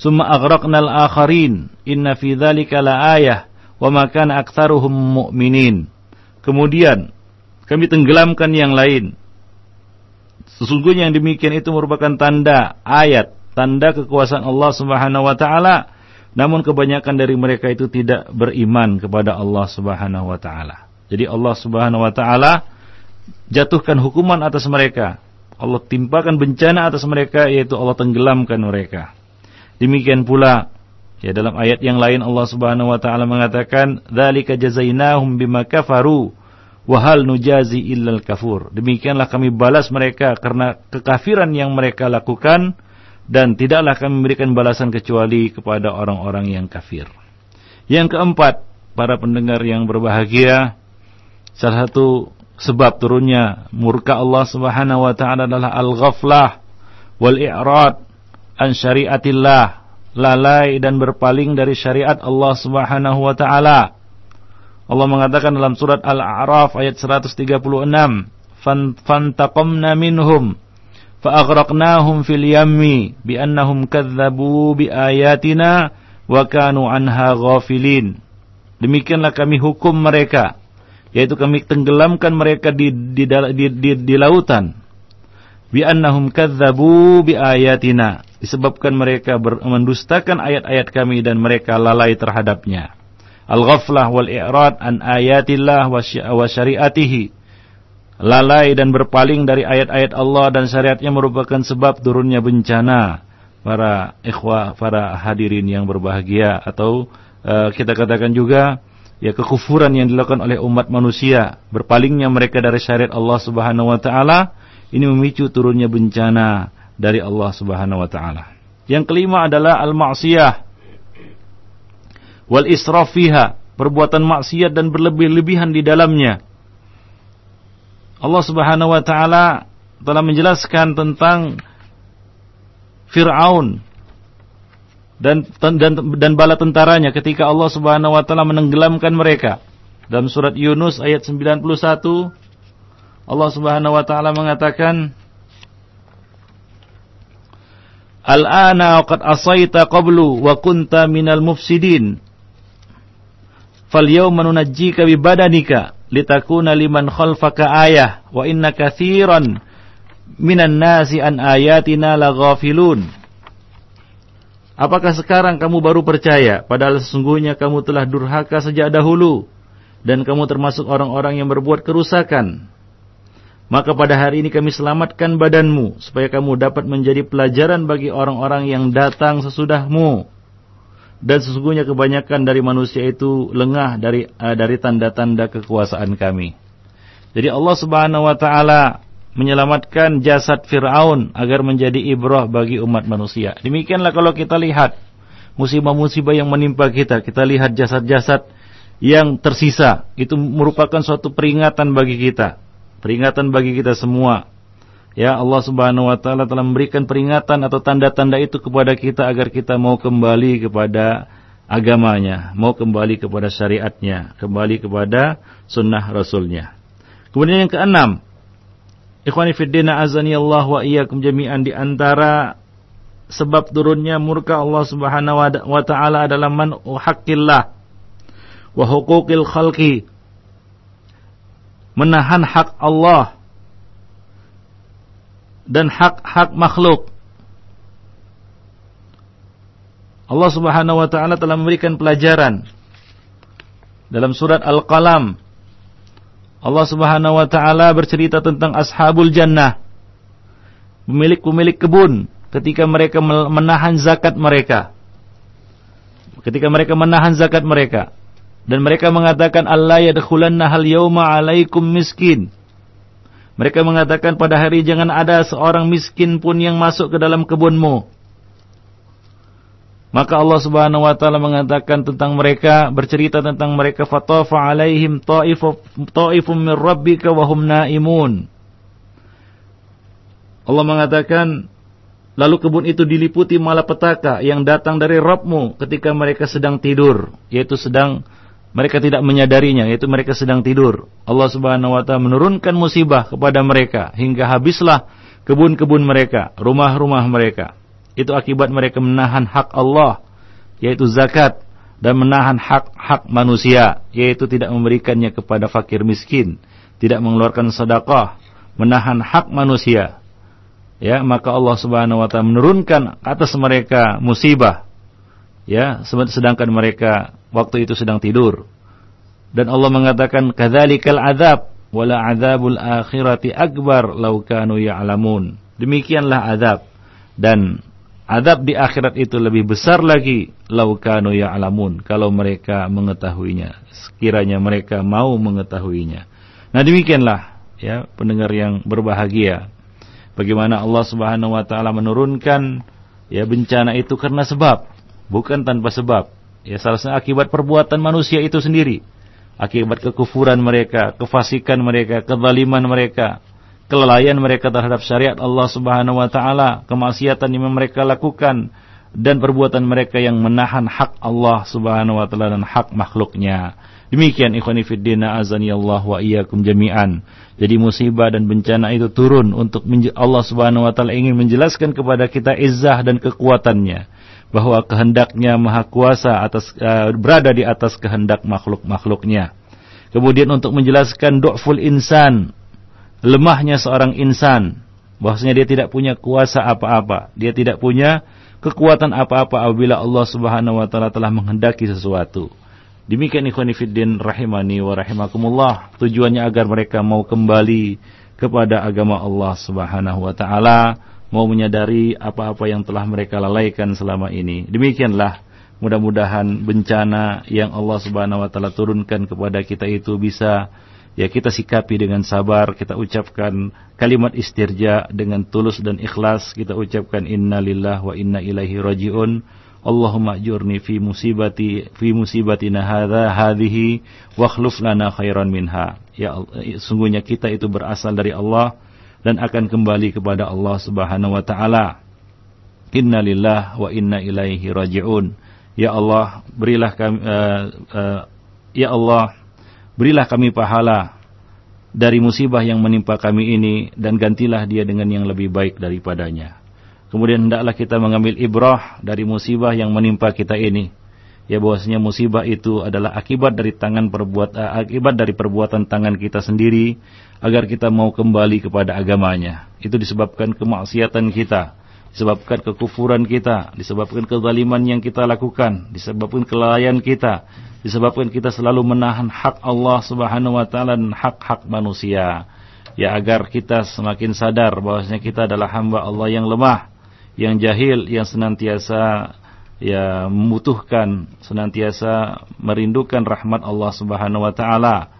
Summa aghraqnal akharin. Inna fi dzalika laayah wa ma kana aktsaruhum mu'minin. Kemudian kami tenggelamkan yang lain. Sesungguhnya yang demikian itu merupakan tanda ayat, tanda kekuasaan Allah Subhanahu wa taala. Namun kebanyakan dari mereka itu tidak beriman kepada Allah Subhanahu wa taala. Jadi Allah Subhanahu wa taala jatuhkan hukuman atas mereka. Allah timpakan bencana atas mereka yaitu Allah tenggelamkan mereka. Demikian pula ya dalam ayat yang lain Allah Subhanahu wa taala mengatakan dzalika jazainahum bima kafaru wa hal nujazi illal kafur. Demikianlah kami balas mereka karena kekafiran yang mereka lakukan dan tidaklah kami memberikan balasan kecuali kepada orang-orang yang kafir. Yang keempat, para pendengar yang berbahagia, salah satu sebab turunnya murka Allah Subhanahu wa taala adalah al-ghaflah wal i'rad an syariatillah, lalai dan berpaling dari syariat Allah Subhanahu wa taala. Allah mengatakan dalam surat Al-A'raf ayat 136, "Fantaqamna minhum fa'aghraqnahum fil yammi bi'annahum kadzdzabu biayatina wa kanu anha ghafilin." Demikianlah kami hukum mereka, yaitu kami tenggelamkan mereka di di di, di, di lautan. Bi'annahum kadzdzabu biayatina disebabkan mereka mendustakan ayat-ayat kami dan mereka lalai terhadapnya. Al-ghaflah wal i'rad an ayatillah wa syariatihi. Lalai dan berpaling dari ayat-ayat Allah dan syariatnya merupakan sebab turunnya bencana para ikhwah, para hadirin yang berbahagia atau uh, kita katakan juga ya kekufuran yang dilakukan oleh umat manusia, berpalingnya mereka dari syariat Allah Subhanahu wa taala ini memicu turunnya bencana dari Allah Subhanahu wa taala. Yang kelima adalah al-ma'siyah wal israf fiha. perbuatan maksiat dan berlebih-lebihan di dalamnya. Allah Subhanahu wa taala telah menjelaskan tentang Fir'aun dan dan dan bala tentaranya ketika Allah Subhanahu wa taala menenggelamkan mereka. Dalam surat Yunus ayat 91 Allah Subhanahu wa taala mengatakan Al-ana qad asaita qablu wa kunta minal mufsidin. Fal yawma nunajjika bi badanika litakuna liman khalfaka ayah wa inna katsiran minan nasi an ayatina laghafilun. Apakah sekarang kamu baru percaya padahal sesungguhnya kamu telah durhaka sejak dahulu dan kamu termasuk orang-orang yang berbuat kerusakan maka pada hari ini kami selamatkan badanmu supaya kamu dapat menjadi pelajaran bagi orang-orang yang datang sesudahmu. Dan sesungguhnya kebanyakan dari manusia itu lengah dari uh, dari tanda-tanda kekuasaan kami. Jadi Allah Subhanahu wa taala menyelamatkan jasad Firaun agar menjadi ibrah bagi umat manusia. Demikianlah kalau kita lihat musibah-musibah yang menimpa kita, kita lihat jasad-jasad yang tersisa, itu merupakan suatu peringatan bagi kita peringatan bagi kita semua. Ya Allah Subhanahu wa taala telah memberikan peringatan atau tanda-tanda itu kepada kita agar kita mau kembali kepada agamanya, mau kembali kepada syariatnya, kembali kepada sunnah rasulnya. Kemudian yang keenam, ikhwani fiddina azani Allah wa iyyakum jami'an di antara sebab turunnya murka Allah Subhanahu wa taala adalah man haqqillah wa huquqil khalqi menahan hak Allah dan hak-hak makhluk. Allah Subhanahu wa taala telah memberikan pelajaran dalam surat Al-Qalam. Allah Subhanahu wa taala bercerita tentang ashabul jannah. Pemilik-pemilik kebun ketika mereka menahan zakat mereka. Ketika mereka menahan zakat mereka, dan mereka mengatakan Allah yadkhulanna hal yauma alaikum miskin. Mereka mengatakan pada hari jangan ada seorang miskin pun yang masuk ke dalam kebunmu. Maka Allah Subhanahu wa taala mengatakan tentang mereka, bercerita tentang mereka fatafa alaihim ta'ifum min rabbika wa hum naimun. Allah mengatakan lalu kebun itu diliputi malapetaka yang datang dari Rabbmu ketika mereka sedang tidur, yaitu sedang mereka tidak menyadarinya yaitu mereka sedang tidur. Allah Subhanahu wa taala menurunkan musibah kepada mereka hingga habislah kebun-kebun mereka, rumah-rumah mereka. Itu akibat mereka menahan hak Allah yaitu zakat dan menahan hak-hak manusia yaitu tidak memberikannya kepada fakir miskin, tidak mengeluarkan sedekah, menahan hak manusia. Ya, maka Allah Subhanahu wa taala menurunkan atas mereka musibah ya sedangkan mereka waktu itu sedang tidur. Dan Allah mengatakan kadzalikal adzab wala adzabul akhirati akbar law kanu ya'lamun. Demikianlah azab dan azab di akhirat itu lebih besar lagi law kanu ya'lamun. Kalau mereka mengetahuinya. Sekiranya mereka mau mengetahuinya. Nah demikianlah ya pendengar yang berbahagia. Bagaimana Allah Subhanahu wa taala menurunkan ya bencana itu karena sebab bukan tanpa sebab. Ya salah satu akibat perbuatan manusia itu sendiri. Akibat kekufuran mereka, kefasikan mereka, kezaliman mereka, kelalaian mereka terhadap syariat Allah Subhanahu wa taala, kemaksiatan yang mereka lakukan dan perbuatan mereka yang menahan hak Allah Subhanahu wa taala dan hak makhluknya. Demikian ikhwani fiddina azani Allah wa iyyakum jami'an. Jadi musibah dan bencana itu turun untuk Allah Subhanahu wa taala ingin menjelaskan kepada kita izzah dan kekuatannya bahwa kehendaknya maha kuasa atas uh, berada di atas kehendak makhluk-makhluknya. Kemudian untuk menjelaskan du'ful insan, lemahnya seorang insan, bahwasanya dia tidak punya kuasa apa-apa, dia tidak punya kekuatan apa-apa apabila Allah Subhanahu wa taala telah menghendaki sesuatu. Demikian ikhwan fillah rahimani wa rahimakumullah, tujuannya agar mereka mau kembali kepada agama Allah Subhanahu wa taala mau menyadari apa-apa yang telah mereka lalaikan selama ini. Demikianlah mudah-mudahan bencana yang Allah Subhanahu wa taala turunkan kepada kita itu bisa ya kita sikapi dengan sabar, kita ucapkan kalimat istirja dengan tulus dan ikhlas, kita ucapkan innalillah wa inna ilaihi rajiun. Allahumma ajurni fi musibati fi musibatina hadza hadhihi wa khluf lana khairan minha. Ya sungguhnya kita itu berasal dari Allah dan akan kembali kepada Allah Subhanahu wa taala. Inna lillah wa inna ilaihi raji'un. Ya Allah, berilah kami uh, uh, ya Allah, berilah kami pahala dari musibah yang menimpa kami ini dan gantilah dia dengan yang lebih baik daripadanya. Kemudian hendaklah kita mengambil ibrah dari musibah yang menimpa kita ini. Ya bahwasanya musibah itu adalah akibat dari tangan perbuat uh, akibat dari perbuatan tangan kita sendiri agar kita mau kembali kepada agamanya. Itu disebabkan kemaksiatan kita, disebabkan kekufuran kita, disebabkan kezaliman yang kita lakukan, disebabkan kelalaian kita, disebabkan kita selalu menahan hak Allah Subhanahu wa taala dan hak-hak manusia. Ya agar kita semakin sadar bahwasanya kita adalah hamba Allah yang lemah yang jahil yang senantiasa ya membutuhkan senantiasa merindukan rahmat Allah Subhanahu wa taala.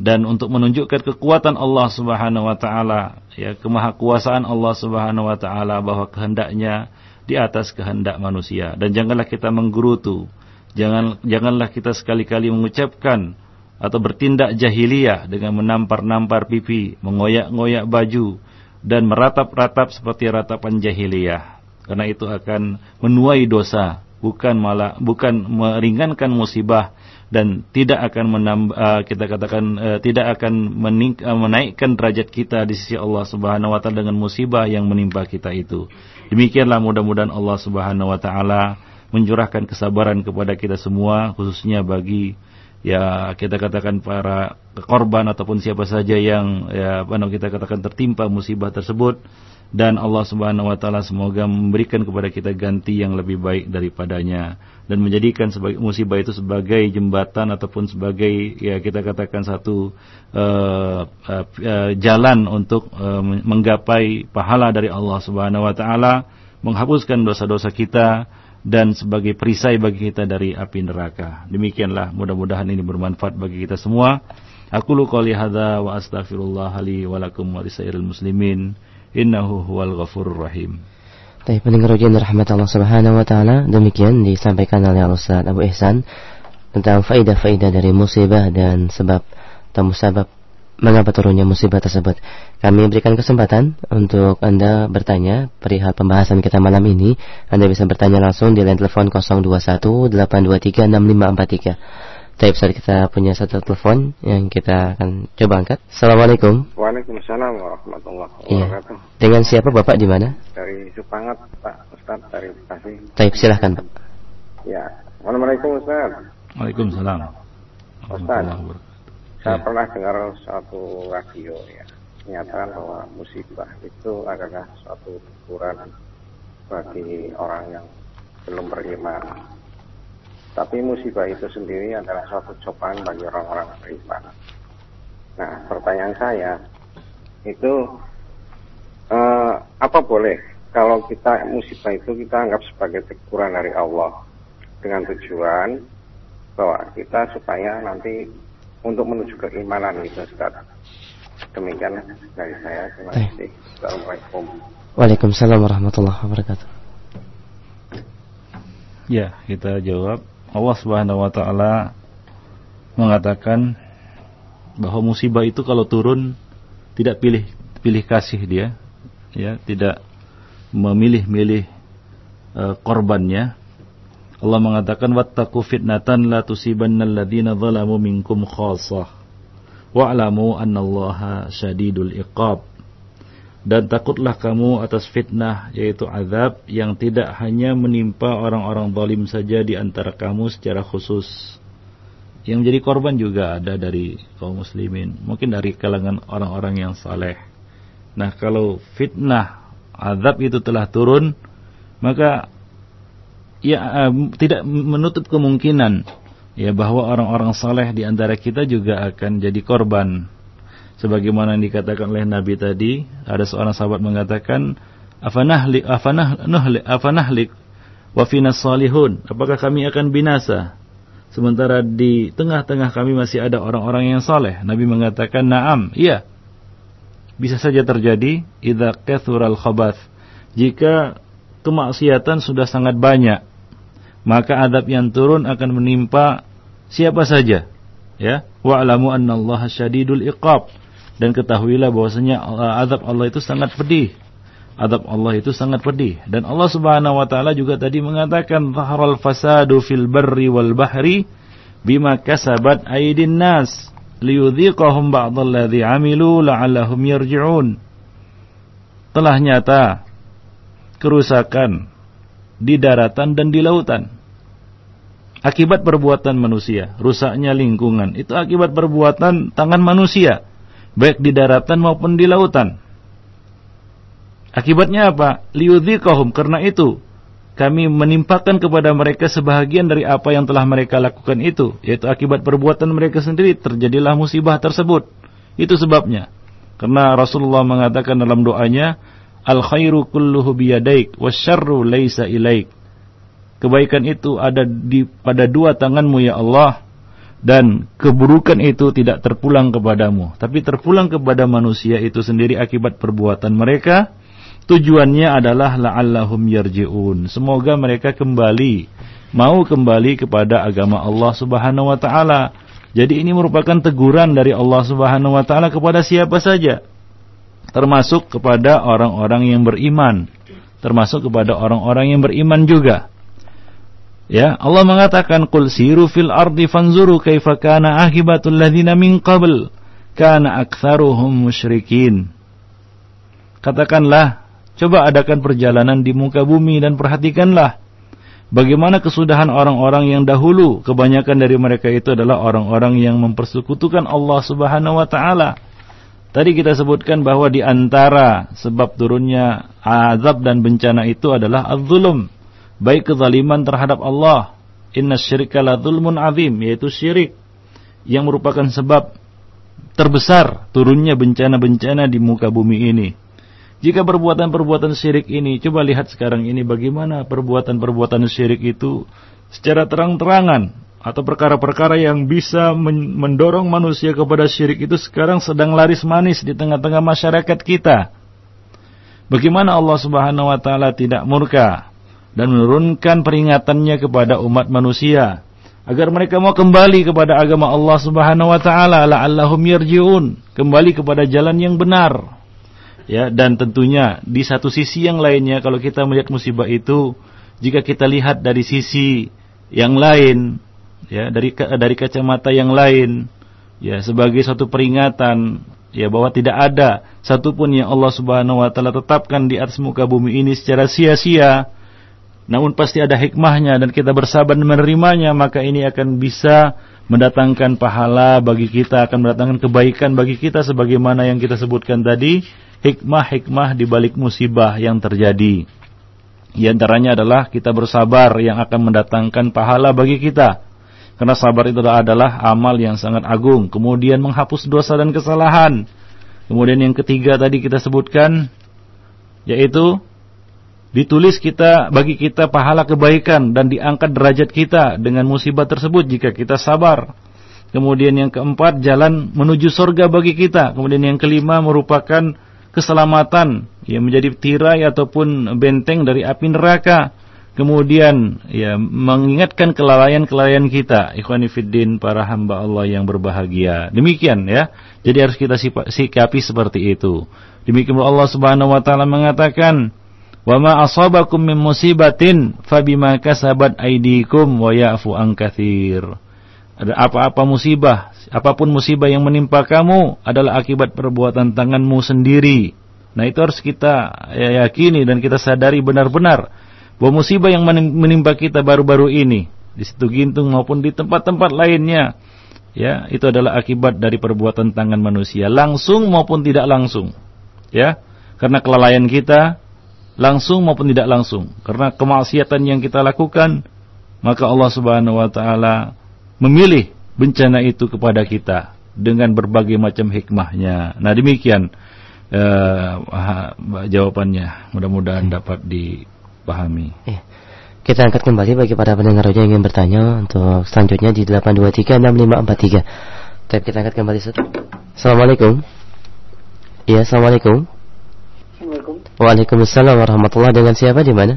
Dan untuk menunjukkan kekuatan Allah Subhanahu wa taala ya kemahakuasaan Allah Subhanahu wa taala bahwa kehendaknya di atas kehendak manusia. Dan janganlah kita menggerutu. Jangan janganlah kita sekali-kali mengucapkan atau bertindak jahiliyah dengan menampar-nampar pipi mengoyak-ngoyak baju dan meratap-ratap seperti ratapan jahiliyah. Karena itu akan menuai dosa, bukan malah bukan meringankan musibah dan tidak akan menambah uh, kita katakan uh, tidak akan uh, menaikkan derajat kita di sisi Allah Subhanahu wa taala dengan musibah yang menimpa kita itu. Demikianlah mudah-mudahan Allah Subhanahu wa taala mencurahkan kesabaran kepada kita semua khususnya bagi ya kita katakan para korban ataupun siapa saja yang ya kita katakan tertimpa musibah tersebut dan Allah Subhanahu wa taala semoga memberikan kepada kita ganti yang lebih baik daripadanya dan menjadikan sebagai musibah itu sebagai jembatan ataupun sebagai ya kita katakan satu uh, uh, uh, jalan untuk uh, menggapai pahala dari Allah Subhanahu wa taala menghapuskan dosa-dosa kita dan sebagai perisai bagi kita dari api neraka. Demikianlah mudah-mudahan ini bermanfaat bagi kita semua. Aku lu qouli hadza wa astaghfirullah li wa lakum wa lisairil muslimin innahu huwal ghafurur rahim. Baik, pendengar ujian rahmat Allah Subhanahu wa taala, demikian disampaikan oleh Ustaz Abu Ihsan tentang faidah-faidah dari musibah dan sebab atau musabab mengapa turunnya musibah tersebut. Kami berikan kesempatan untuk Anda bertanya perihal pembahasan kita malam ini. Anda bisa bertanya langsung di line telepon 021 823 6543. Tapi saat kita punya satu telepon yang kita akan coba angkat. Assalamualaikum. Waalaikumsalam warahmatullahi Iya. wabarakatuh. Dengan siapa Bapak di mana? Dari Supangat, Pak Ustaz dari Bekasi. Taib silahkan Pak. Ya. Assalamualaikum Ustaz. Waalaikumsalam. Ustaz. Saya Ya. pernah dengar suatu radio ya menyatakan bahwa musibah itu adalah suatu teguran bagi orang yang belum beriman. Tapi musibah itu sendiri adalah suatu cobaan bagi orang-orang beriman. Nah, pertanyaan saya itu eh, apa boleh kalau kita musibah itu kita anggap sebagai teguran dari Allah dengan tujuan bahwa kita supaya nanti untuk menuju keimanan itu Ustaz. Demikian dari saya. Terima Baik. kasih. Assalamualaikum. Waalaikumsalam warahmatullahi wabarakatuh. Ya, kita jawab. Allah Subhanahu wa taala mengatakan bahwa musibah itu kalau turun tidak pilih pilih kasih dia, ya, tidak memilih-milih eh, korbannya. Allah mengatakan wattaqu fitnatan la tusibannal ladzina zalamu minkum khassah wa'lamu annallaha syadidul iqab dan takutlah kamu atas fitnah yaitu azab yang tidak hanya menimpa orang-orang zalim saja di antara kamu secara khusus. Yang menjadi korban juga ada dari kaum muslimin mungkin dari kalangan orang-orang yang saleh. Nah kalau fitnah azab itu telah turun maka ya eh, tidak menutup kemungkinan ya bahwa orang-orang saleh di antara kita juga akan jadi korban sebagaimana yang dikatakan oleh Nabi tadi ada seorang sahabat mengatakan afanahlik afanah nuhlik afanahlik wa finas salihun. Apakah kami akan binasa? Sementara di tengah-tengah kami masih ada orang-orang yang saleh. Nabi mengatakan na'am iya. Bisa saja terjadi idza kathural khabath. Jika kemaksiatan sudah sangat banyak maka adab yang turun akan menimpa siapa saja. Ya, wa'lamu annallaha syadidul iqab dan ketahuilah bahwasanya adab Allah itu sangat pedih. Adab Allah itu sangat pedih dan Allah Subhanahu wa taala juga tadi mengatakan zaharal fasadu fil barri wal bahri bima kasabat aydin nas liyudhiqahum ba'dalladzi amilu la'allahum yarji'un. Telah nyata kerusakan di daratan dan di lautan. Akibat perbuatan manusia, rusaknya lingkungan, itu akibat perbuatan tangan manusia baik di daratan maupun di lautan. Akibatnya apa? Liudhikahum karena itu kami menimpakan kepada mereka sebahagian dari apa yang telah mereka lakukan itu, yaitu akibat perbuatan mereka sendiri terjadilah musibah tersebut. Itu sebabnya. Karena Rasulullah mengatakan dalam doanya, Al khairu kulluhu biyadaik wasyarru laisa ilaik. Kebaikan itu ada di pada dua tanganmu ya Allah dan keburukan itu tidak terpulang kepadamu. Tapi terpulang kepada manusia itu sendiri akibat perbuatan mereka. Tujuannya adalah la'allahum yarji'un. Semoga mereka kembali mau kembali kepada agama Allah Subhanahu wa taala. Jadi ini merupakan teguran dari Allah Subhanahu wa taala kepada siapa saja. Termasuk kepada orang-orang yang beriman. Termasuk kepada orang-orang yang beriman juga Ya, Allah mengatakan qul siru fil ardi fanzuru kaifa kana akibatul ladzina min qabl kana aktsaruhum musyrikin. Katakanlah, coba adakan perjalanan di muka bumi dan perhatikanlah bagaimana kesudahan orang-orang yang dahulu. Kebanyakan dari mereka itu adalah orang-orang yang mempersekutukan Allah Subhanahu wa taala. Tadi kita sebutkan bahwa di antara sebab turunnya azab dan bencana itu adalah az-zulm baik kezaliman terhadap Allah. Inna syirka la zulmun azim, yaitu syirik yang merupakan sebab terbesar turunnya bencana-bencana di muka bumi ini. Jika perbuatan-perbuatan syirik ini, coba lihat sekarang ini bagaimana perbuatan-perbuatan syirik itu secara terang-terangan atau perkara-perkara yang bisa mendorong manusia kepada syirik itu sekarang sedang laris manis di tengah-tengah masyarakat kita. Bagaimana Allah Subhanahu wa taala tidak murka dan menurunkan peringatannya kepada umat manusia agar mereka mau kembali kepada agama Allah Subhanahu wa taala la'allahum yarji'un, kembali kepada jalan yang benar. Ya, dan tentunya di satu sisi yang lainnya kalau kita melihat musibah itu jika kita lihat dari sisi yang lain ya dari dari kacamata yang lain ya sebagai satu peringatan ya bahwa tidak ada satupun yang Allah Subhanahu wa taala tetapkan di atas muka bumi ini secara sia-sia namun pasti ada hikmahnya dan kita bersabar menerimanya maka ini akan bisa mendatangkan pahala bagi kita akan mendatangkan kebaikan bagi kita sebagaimana yang kita sebutkan tadi hikmah-hikmah di balik musibah yang terjadi. Di antaranya adalah kita bersabar yang akan mendatangkan pahala bagi kita. Karena sabar itu adalah amal yang sangat agung kemudian menghapus dosa dan kesalahan. Kemudian yang ketiga tadi kita sebutkan yaitu ditulis kita bagi kita pahala kebaikan dan diangkat derajat kita dengan musibah tersebut jika kita sabar. Kemudian yang keempat jalan menuju surga bagi kita. Kemudian yang kelima merupakan keselamatan yang menjadi tirai ataupun benteng dari api neraka. Kemudian ya mengingatkan kelalaian-kelalaian kita, ikhwani fiddin para hamba Allah yang berbahagia. Demikian ya. Jadi harus kita sikapi seperti itu. Demikian Allah Subhanahu wa taala mengatakan, Wa ma asabakum min musibatin fabima kasabat aydikum wa ya'fu an katsir. Ada apa-apa musibah, apa pun musibah yang menimpa kamu adalah akibat perbuatan tanganmu sendiri. Nah, itu harus kita ya, yakini dan kita sadari benar-benar bahwa musibah yang menimpa kita baru-baru ini di situ Gintung maupun di tempat-tempat lainnya ya, itu adalah akibat dari perbuatan tangan manusia, langsung maupun tidak langsung. Ya, karena kelalaian kita, langsung maupun tidak langsung. Karena kemaksiatan yang kita lakukan, maka Allah Subhanahu wa taala memilih bencana itu kepada kita dengan berbagai macam hikmahnya. Nah, demikian uh, jawabannya. Mudah-mudahan dapat dipahami. Eh, kita angkat kembali bagi para pendengar yang ingin bertanya untuk selanjutnya di 8236543. Tapi kita angkat kembali satu. Assalamualaikum. Iya, assalamualaikum. Assalamualaikum. Waalaikumsalam warahmatullahi Dengan siapa di mana?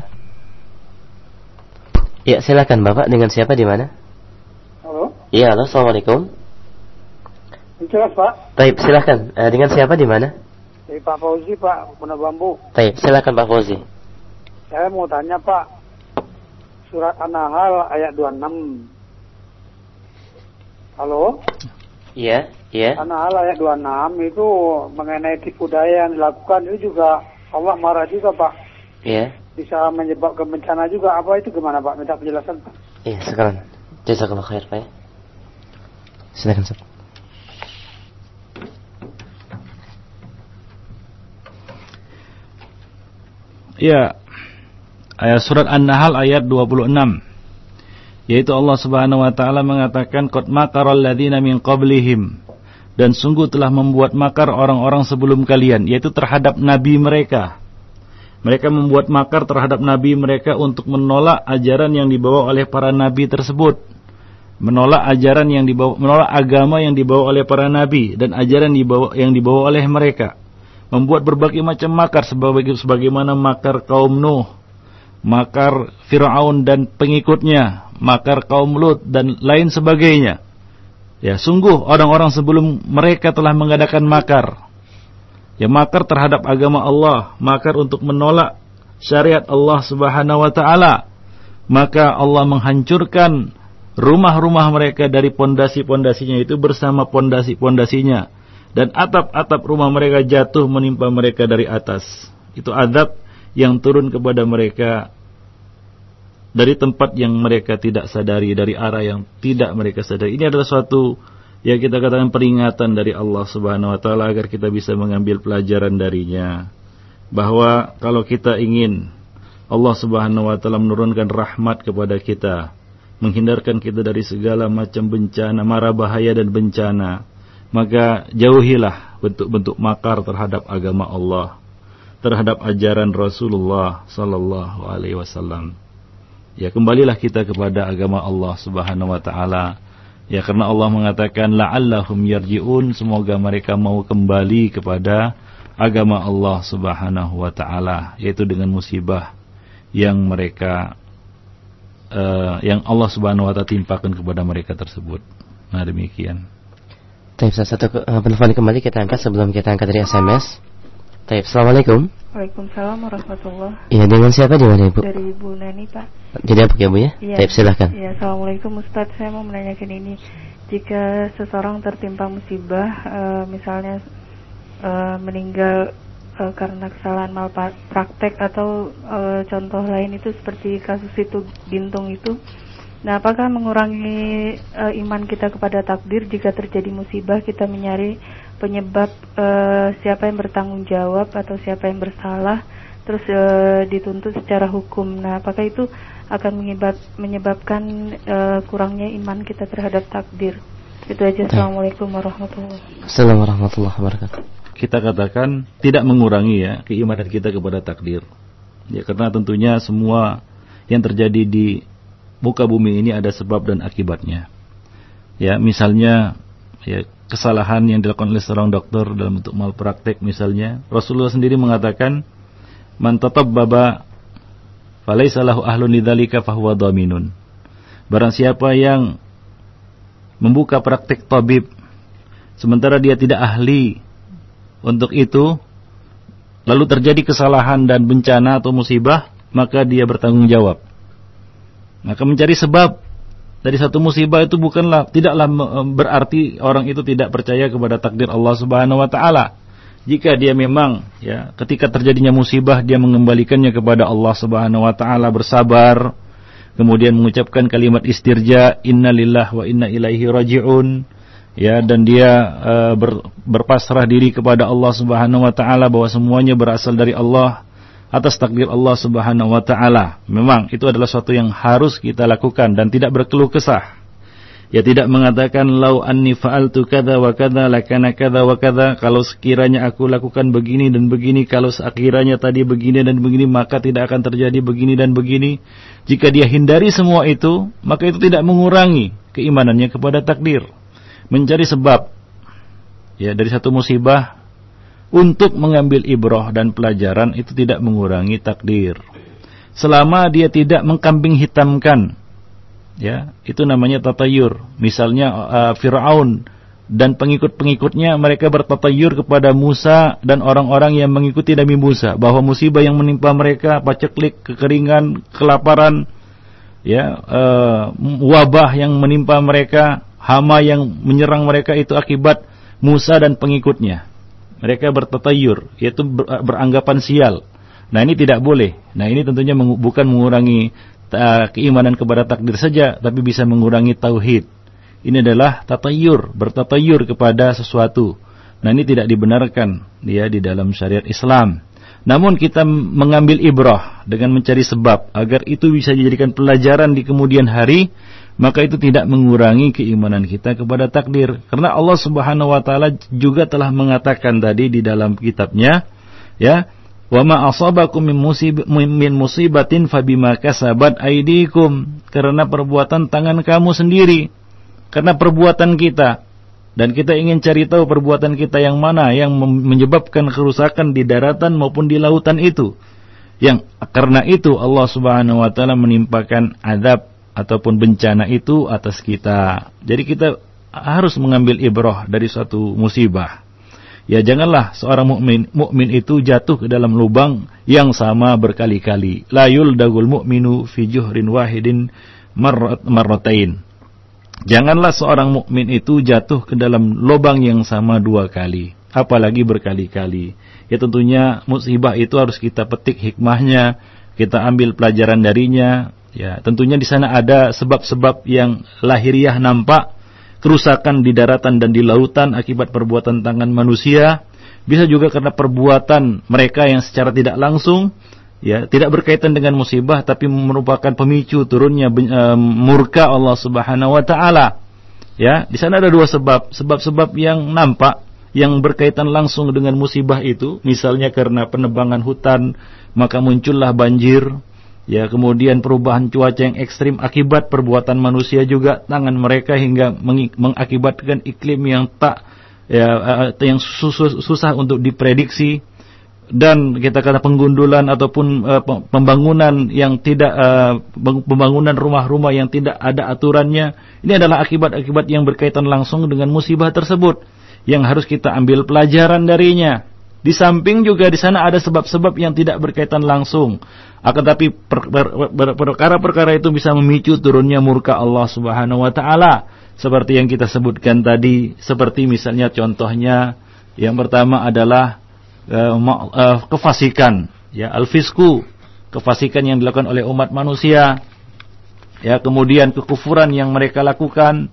Ya, silakan Bapak dengan siapa di mana? Halo, Iya, halo, Assalamualaikum. jelas Pak. Taib, silakan. Eh, dengan siapa di mana? Dari Pak Fauzi Pak, Puna Bambu. Taib, silakan Pak Fauzi. Saya mau tanya Pak, surat An-Nahl ayat 26. Halo, Iya, iya. An-Nahl ayat 26 itu mengenai tipu daya yang dilakukan itu juga Allah marah juga Pak. Iya. Bisa menyebabkan bencana juga. Apa itu gimana Pak? Minta penjelasan Pak. Iya, sekarang. Jazakallah khair, Pak. ya. Silakan, Sob. Ya. Ayat surat An-Nahl ayat 26. Yaitu Allah Subhanahu wa taala mengatakan qad makaral ladzina min qablihim dan sungguh telah membuat makar orang-orang sebelum kalian yaitu terhadap nabi mereka. Mereka membuat makar terhadap nabi mereka untuk menolak ajaran yang dibawa oleh para nabi tersebut. Menolak ajaran yang dibawa menolak agama yang dibawa oleh para nabi dan ajaran dibawa yang dibawa oleh mereka. Membuat berbagai macam makar sebagai sebagaimana makar kaum Nuh, makar Firaun dan pengikutnya, makar kaum Lut dan lain sebagainya. Ya, sungguh orang-orang sebelum mereka telah mengadakan makar. Ya, makar terhadap agama Allah, makar untuk menolak syariat Allah Subhanahu wa taala. Maka Allah menghancurkan rumah-rumah mereka dari pondasi-pondasinya itu bersama pondasi-pondasinya dan atap-atap rumah mereka jatuh menimpa mereka dari atas. Itu adab yang turun kepada mereka dari tempat yang mereka tidak sadari, dari arah yang tidak mereka sadari. Ini adalah suatu yang kita katakan peringatan dari Allah Subhanahu wa taala agar kita bisa mengambil pelajaran darinya. Bahwa kalau kita ingin Allah Subhanahu wa taala menurunkan rahmat kepada kita, menghindarkan kita dari segala macam bencana, mara bahaya dan bencana, maka jauhilah bentuk-bentuk makar terhadap agama Allah, terhadap ajaran Rasulullah sallallahu alaihi wasallam. Ya kembalilah kita kepada agama Allah Subhanahu wa taala. Ya karena Allah mengatakan la'allahum yarji'un semoga mereka mau kembali kepada agama Allah Subhanahu wa taala yaitu dengan musibah yang mereka uh, yang Allah Subhanahu wa taala timpakan kepada mereka tersebut. Nah demikian. Salah satu uh, penelpon kembali kita angkat sebelum kita angkat dari SMS. Taib, Assalamualaikum. Waalaikumsalam warahmatullahi Iya, dengan siapa di mana, Ibu? Dari Ibu Nani, Pak. Jadi apa ya, Bu ya? Iya. Taib, silahkan. Iya, Assalamualaikum Ustaz. Saya mau menanyakan ini. Jika seseorang tertimpa musibah, eh, misalnya eh, meninggal eh, karena kesalahan malpraktek atau eh, contoh lain itu seperti kasus itu Bintung itu, Nah, apakah mengurangi uh, iman kita kepada takdir jika terjadi musibah kita mencari penyebab uh, siapa yang bertanggung jawab atau siapa yang bersalah terus uh, dituntut secara hukum. Nah, apakah itu akan menyebab, menyebabkan uh, kurangnya iman kita terhadap takdir? Itu aja. Assalamualaikum warahmatullahi wabarakatuh. Assalamualaikum warahmatullahi wabarakatuh. Kita katakan tidak mengurangi ya keimanan kita kepada takdir. Ya karena tentunya semua yang terjadi di muka bumi ini ada sebab dan akibatnya. Ya, misalnya ya kesalahan yang dilakukan oleh seorang dokter dalam bentuk malpraktek misalnya, Rasulullah sendiri mengatakan man tatabbaba falaysa lahu ahlun lidzalika fahuwa dhaminun. Barang siapa yang membuka praktek tabib sementara dia tidak ahli untuk itu lalu terjadi kesalahan dan bencana atau musibah maka dia bertanggung jawab maka mencari sebab dari satu musibah itu bukanlah tidaklah berarti orang itu tidak percaya kepada takdir Allah Subhanahu wa taala. Jika dia memang ya ketika terjadinya musibah dia mengembalikannya kepada Allah Subhanahu wa taala bersabar kemudian mengucapkan kalimat istirja innalillah wa inna ilaihi rajiun ya dan dia uh, ber, berpasrah diri kepada Allah Subhanahu wa taala bahwa semuanya berasal dari Allah atas takdir Allah Subhanahu wa taala. Memang itu adalah suatu yang harus kita lakukan dan tidak berkeluh kesah. Ya tidak mengatakan lau anni fa'altu kadza wa kadza lakana kadza wa kadza kalau sekiranya aku lakukan begini dan begini kalau sekiranya tadi begini dan begini maka tidak akan terjadi begini dan begini. Jika dia hindari semua itu, maka itu tidak mengurangi keimanannya kepada takdir. Mencari sebab ya dari satu musibah untuk mengambil ibroh dan pelajaran itu tidak mengurangi takdir. selama dia tidak mengkambing hitamkan ya itu namanya tatayur. Misalnya uh, Firaun dan pengikut-pengikutnya mereka bertatayur kepada Musa dan orang-orang yang mengikuti Nabi Musa. Bahwa musibah yang menimpa mereka paceklik kekeringan kelaparan ya uh, wabah yang menimpa mereka hama yang menyerang mereka itu akibat Musa dan pengikutnya mereka bertatayur yaitu beranggapan sial nah ini tidak boleh nah ini tentunya bukan mengurangi keimanan kepada takdir saja, tapi bisa mengurangi tauhid. Ini adalah tatayur, bertatayur kepada sesuatu. Nah ini tidak dibenarkan dia di dalam syariat Islam. Namun kita mengambil ibrah dengan mencari sebab agar itu bisa dijadikan pelajaran di kemudian hari, maka itu tidak mengurangi keimanan kita kepada takdir. Karena Allah Subhanahu wa taala juga telah mengatakan tadi di dalam kitabnya, ya, Wa ma asabakum min, musib min musibatin fabima kasabat aidikum. Karena perbuatan tangan kamu sendiri. Karena perbuatan kita. Dan kita ingin cari tahu perbuatan kita yang mana yang menyebabkan kerusakan di daratan maupun di lautan itu. Yang karena itu Allah Subhanahu wa taala menimpakan adab ataupun bencana itu atas kita. Jadi kita harus mengambil ibrah dari suatu musibah ya janganlah seorang mukmin mukmin itu jatuh ke dalam lubang yang sama berkali-kali. La yuldagul mu'minu fi juhrin wahidin marratain. Janganlah seorang mukmin itu jatuh ke dalam lubang yang sama dua kali, apalagi berkali-kali. Ya tentunya musibah itu harus kita petik hikmahnya, kita ambil pelajaran darinya. Ya, tentunya di sana ada sebab-sebab yang lahiriah nampak kerusakan di daratan dan di lautan akibat perbuatan tangan manusia, bisa juga karena perbuatan mereka yang secara tidak langsung ya tidak berkaitan dengan musibah tapi merupakan pemicu turunnya uh, murka Allah Subhanahu wa taala. Ya, di sana ada dua sebab, sebab-sebab yang nampak yang berkaitan langsung dengan musibah itu, misalnya karena penebangan hutan, maka muncullah banjir, ya kemudian perubahan cuaca yang ekstrim akibat perbuatan manusia juga tangan mereka hingga mengakibatkan iklim yang tak ya eh, yang susah, untuk diprediksi. Dan kita kata penggundulan ataupun uh, pembangunan yang tidak uh, pembangunan rumah-rumah yang tidak ada aturannya ini adalah akibat-akibat yang berkaitan langsung dengan musibah tersebut yang harus kita ambil pelajaran darinya di samping juga di sana ada sebab-sebab yang tidak berkaitan langsung. Akan tapi perkara-perkara itu bisa memicu turunnya murka Allah Subhanahu wa taala. Seperti yang kita sebutkan tadi, seperti misalnya contohnya yang pertama adalah uh, uh, kefasikan, ya al-fisku, kefasikan yang dilakukan oleh umat manusia. Ya, kemudian kekufuran yang mereka lakukan,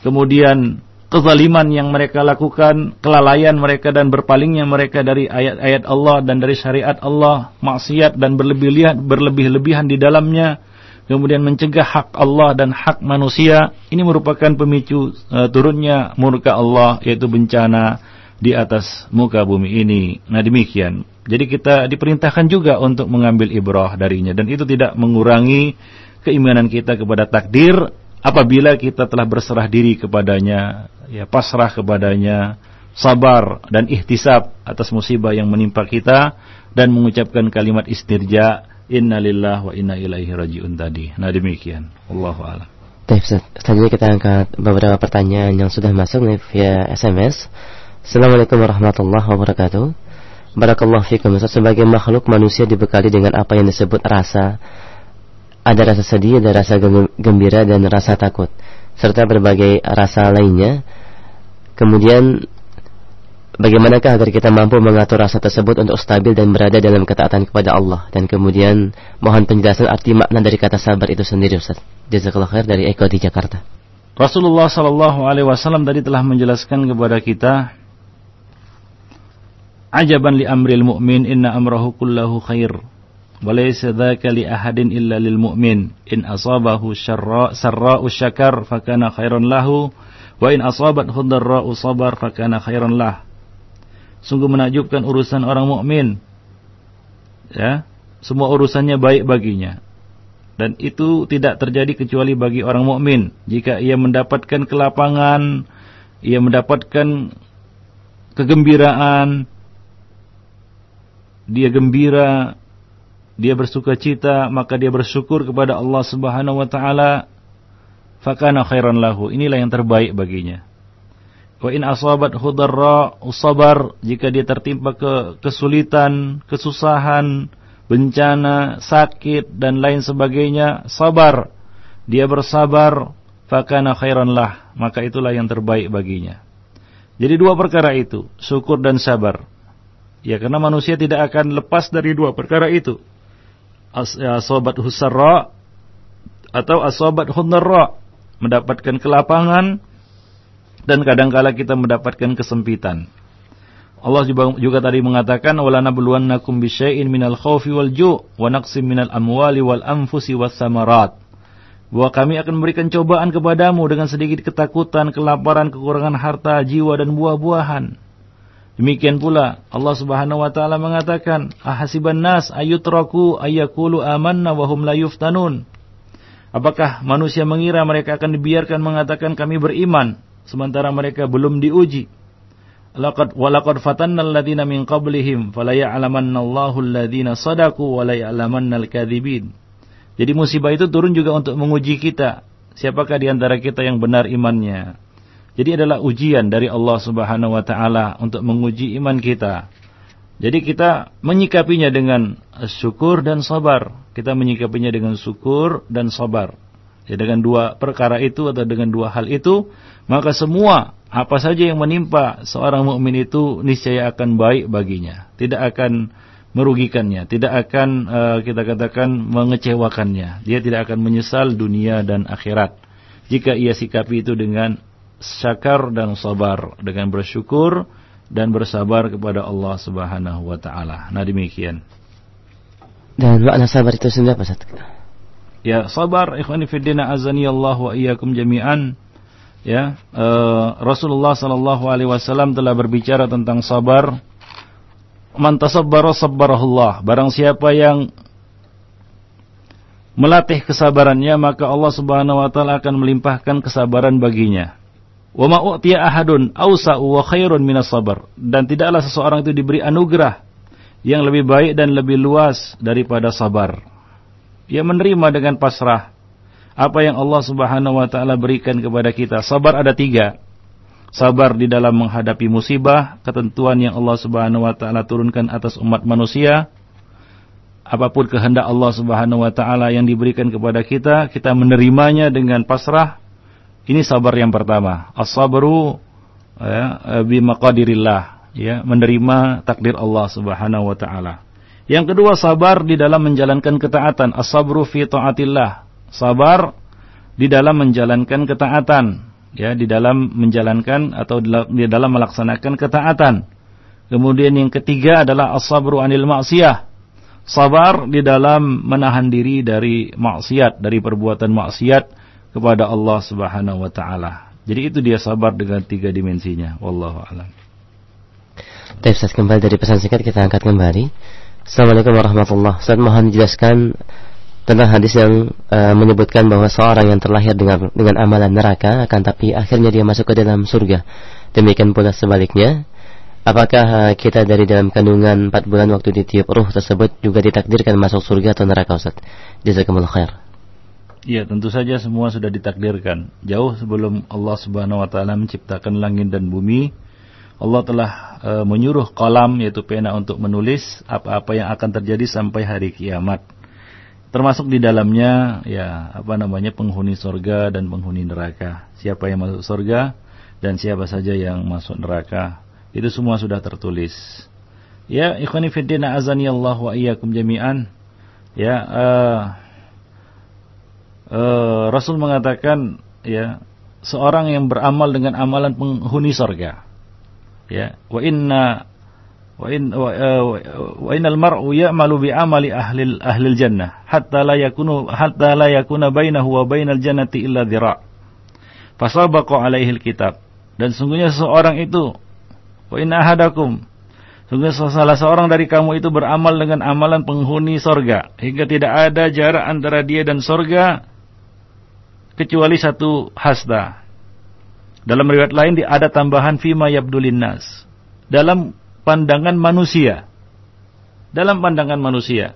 kemudian kezaliman yang mereka lakukan, kelalaian mereka dan berpalingnya mereka dari ayat-ayat Allah dan dari syariat Allah, maksiat dan berlebih-lebihan berlebih-lebihan di dalamnya, kemudian mencegah hak Allah dan hak manusia, ini merupakan pemicu uh, turunnya murka Allah yaitu bencana di atas muka bumi ini. Nah, demikian. Jadi kita diperintahkan juga untuk mengambil ibrah darinya dan itu tidak mengurangi keimanan kita kepada takdir apabila kita telah berserah diri kepadanya, ya pasrah kepadanya, sabar dan ihtisab atas musibah yang menimpa kita dan mengucapkan kalimat istirja innalillah wa inna ilaihi rajiun tadi. Nah demikian. Allahu a'lam. Baik, selanjutnya kita angkat beberapa pertanyaan yang sudah masuk via SMS. Assalamualaikum warahmatullahi wabarakatuh. Barakallahu fikum. Sebagai makhluk manusia dibekali dengan apa yang disebut rasa ada rasa sedih, ada rasa gembira dan rasa takut serta berbagai rasa lainnya. Kemudian bagaimanakah agar kita mampu mengatur rasa tersebut untuk stabil dan berada dalam ketaatan kepada Allah dan kemudian mohon penjelasan arti makna dari kata sabar itu sendiri Ustaz. Jazakallah khair dari Eko di Jakarta. Rasulullah Shallallahu Alaihi Wasallam tadi telah menjelaskan kepada kita ajaban li amril mu'min inna amrahu kullahu khair walaysa dzaka li ahadin illa lil mu'min in asabahu syarra sarra'u syakar fakana khairan lahu Wa in asabat khudarra'u sabar fakana khairan lah. Sungguh menakjubkan urusan orang mukmin. Ya, semua urusannya baik baginya. Dan itu tidak terjadi kecuali bagi orang mukmin. Jika ia mendapatkan kelapangan, ia mendapatkan kegembiraan, dia gembira, dia bersuka cita, maka dia bersyukur kepada Allah Subhanahu wa taala fakana khairan lahu. Inilah yang terbaik baginya. Wa in asabat hudarra usabar jika dia tertimpa ke kesulitan, kesusahan, bencana, sakit dan lain sebagainya, sabar. Dia bersabar, fakana khairan lah, maka itulah yang terbaik baginya. Jadi dua perkara itu, syukur dan sabar. Ya karena manusia tidak akan lepas dari dua perkara itu asobat husarra atau asobat hunarra mendapatkan kelapangan dan kadangkala kita mendapatkan kesempitan. Allah juga, juga tadi mengatakan wala nabluwannakum bisyai'in minal khaufi wal ju' wa naqsim minal amwali wal anfusi was samarat. Bahwa kami akan memberikan cobaan kepadamu dengan sedikit ketakutan, kelaparan, kekurangan harta, jiwa dan buah-buahan. Demikian pula Allah Subhanahu wa taala mengatakan, "Ahasiban nas ayutraku ayyakulu amanna wa hum la yuftanun." Apakah manusia mengira mereka akan dibiarkan mengatakan kami beriman sementara mereka belum diuji? Laqad walaqad fatanna alladziina min qablihim fala alladziina sadaqu wa la al-kadzibin. Jadi musibah itu turun juga untuk menguji kita. Siapakah di antara kita yang benar imannya? Jadi adalah ujian dari Allah Subhanahu wa taala untuk menguji iman kita. Jadi kita menyikapinya dengan syukur dan sabar. Kita menyikapinya dengan syukur dan sabar. Ya dengan dua perkara itu atau dengan dua hal itu, maka semua apa saja yang menimpa seorang mukmin itu niscaya akan baik baginya. Tidak akan merugikannya, tidak akan uh, kita katakan mengecewakannya. Dia tidak akan menyesal dunia dan akhirat jika ia sikapi itu dengan syakar dan sabar dengan bersyukur dan bersabar kepada Allah Subhanahu wa taala. Nah demikian. Dan makna sabar itu sendiri apa Ustaz? Ya, sabar ikhwani fillah azani Allah wa iyyakum jami'an. Ya, uh, Rasulullah sallallahu alaihi wasallam telah berbicara tentang sabar. Man tasabbara sabbarahullah. Barang siapa yang melatih kesabarannya maka Allah Subhanahu wa taala akan melimpahkan kesabaran baginya. Wa ma ahadun awsa'u wa khairun minas sabar. Dan tidaklah seseorang itu diberi anugerah yang lebih baik dan lebih luas daripada sabar. Ia menerima dengan pasrah apa yang Allah Subhanahu wa taala berikan kepada kita. Sabar ada tiga. Sabar di dalam menghadapi musibah, ketentuan yang Allah Subhanahu wa taala turunkan atas umat manusia. Apa pun kehendak Allah Subhanahu wa taala yang diberikan kepada kita, kita menerimanya dengan pasrah ini sabar yang pertama. As-sabru ya, ya, menerima takdir Allah Subhanahu wa taala. Yang kedua sabar di dalam menjalankan ketaatan. As-sabru fi taatillah. Sabar di dalam menjalankan ketaatan, ya, di dalam menjalankan atau di dalam melaksanakan ketaatan. Kemudian yang ketiga adalah as-sabru anil maksiyah. Sabar di dalam menahan diri dari maksiat, dari perbuatan maksiat kepada Allah Subhanahu wa taala. Jadi itu dia sabar dengan tiga dimensinya. Wallahu alam. Ustaz kembali dari pesan singkat kita angkat kembali. Assalamualaikum warahmatullahi wabarakatuh. Ustaz mohon dijelaskan tentang hadis yang uh, menyebutkan bahwa seorang yang terlahir dengan dengan amalan neraka akan tapi akhirnya dia masuk ke dalam surga. Demikian pula sebaliknya. Apakah uh, kita dari dalam kandungan 4 bulan waktu ditiup ruh tersebut juga ditakdirkan masuk surga atau neraka Ustaz? Jazakumullah khair. Ya, tentu saja semua sudah ditakdirkan. Jauh sebelum Allah Subhanahu wa taala menciptakan langit dan bumi, Allah telah e, menyuruh kolam yaitu pena untuk menulis apa-apa yang akan terjadi sampai hari kiamat. Termasuk di dalamnya ya apa namanya penghuni surga dan penghuni neraka. Siapa yang masuk surga dan siapa saja yang masuk neraka. Itu semua sudah tertulis. Ya, ikhwani fiddin azani Allah wa iyyakum jami'an. Ya, uh, uh, Rasul mengatakan ya seorang yang beramal dengan amalan penghuni sorga. Ya wa inna wa in wa, uh, wa innal mar'u ya'malu bi amali ahli ahli jannah. Hatta la yakunu hatta la yakuna bainahu wa bainal jannati illa dhira. Fasabaqa alaihi alkitab. Dan sungguhnya seseorang itu wa inna ahadakum. Sungguh salah seorang dari kamu itu beramal dengan amalan penghuni sorga. Hingga tidak ada jarak antara dia dan sorga kecuali satu hasda. Dalam riwayat lain ada tambahan fima yabdulin nas. Dalam pandangan manusia. Dalam pandangan manusia.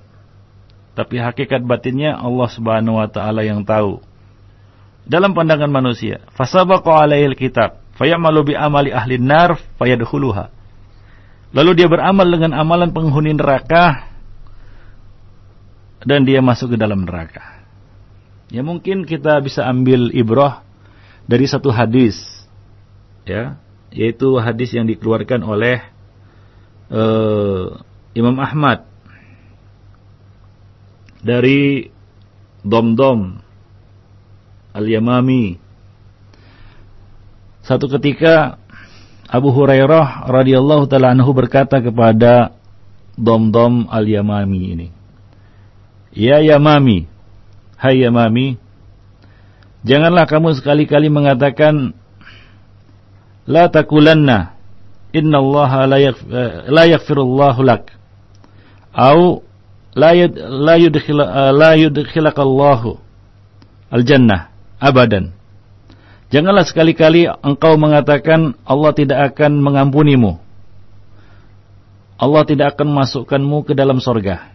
tapi hakikat batinnya Allah Subhanahu wa taala yang tahu. Dalam pandangan manusia, fasabaqa alaihil kitab, fayamalu bi amali ahli nar fayadkhuluha. Lalu dia beramal dengan amalan penghuni neraka dan dia masuk ke dalam neraka. Ya mungkin kita bisa ambil ibrah dari satu hadis ya, yaitu hadis yang dikeluarkan oleh uh, Imam Ahmad dari Domdom Al-Yamami. Satu ketika Abu Hurairah radhiyallahu taala anhu berkata kepada Domdom Al-Yamami ini, "Ya Yamami, hai Yamami, janganlah kamu sekali-kali mengatakan la takulanna inna Allah la yaghfirullahu lak." Au la yud, la yudkhil la yudkhilakallahu al-jannah abadan. Janganlah sekali-kali engkau mengatakan Allah tidak akan mengampunimu. Allah tidak akan masukkanmu ke dalam sorga.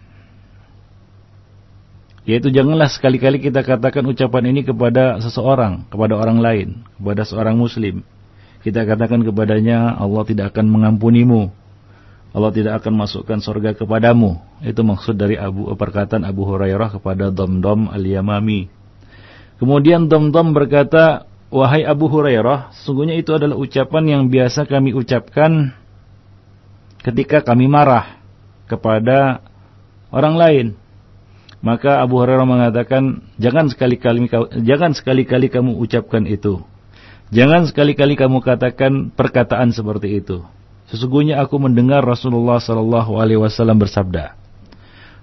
Yaitu janganlah sekali-kali kita katakan ucapan ini kepada seseorang, kepada orang lain, kepada seorang muslim. Kita katakan kepadanya Allah tidak akan mengampunimu. Allah tidak akan masukkan sorga kepadamu. Itu maksud dari Abu perkataan Abu Hurairah kepada Domdom al-Yamami. Kemudian Domdom berkata, Wahai Abu Hurairah, sungguhnya itu adalah ucapan yang biasa kami ucapkan ketika kami marah kepada orang lain. Maka Abu Hurairah mengatakan, jangan sekali-kali jangan sekali-kali kamu ucapkan itu. Jangan sekali-kali kamu katakan perkataan seperti itu. Sesungguhnya aku mendengar Rasulullah Sallallahu Alaihi Wasallam bersabda,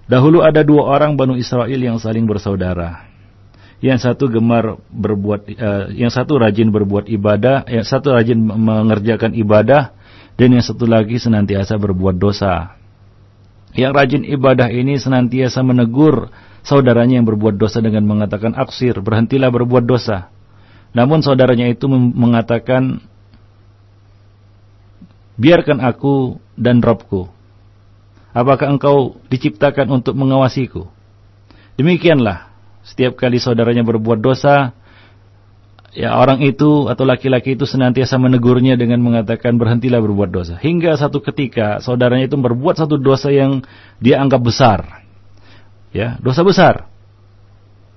dahulu ada dua orang Banu Israel yang saling bersaudara. Yang satu gemar berbuat, uh, yang satu rajin berbuat ibadah, yang satu rajin mengerjakan ibadah, dan yang satu lagi senantiasa berbuat dosa. Yang rajin ibadah ini senantiasa menegur saudaranya yang berbuat dosa dengan mengatakan aksir, berhentilah berbuat dosa. Namun saudaranya itu mengatakan biarkan aku dan Robku. Apakah engkau diciptakan untuk mengawasiku? Demikianlah, setiap kali saudaranya berbuat dosa, ya orang itu atau laki-laki itu senantiasa menegurnya dengan mengatakan berhentilah berbuat dosa. Hingga satu ketika saudaranya itu berbuat satu dosa yang dia anggap besar. Ya, dosa besar.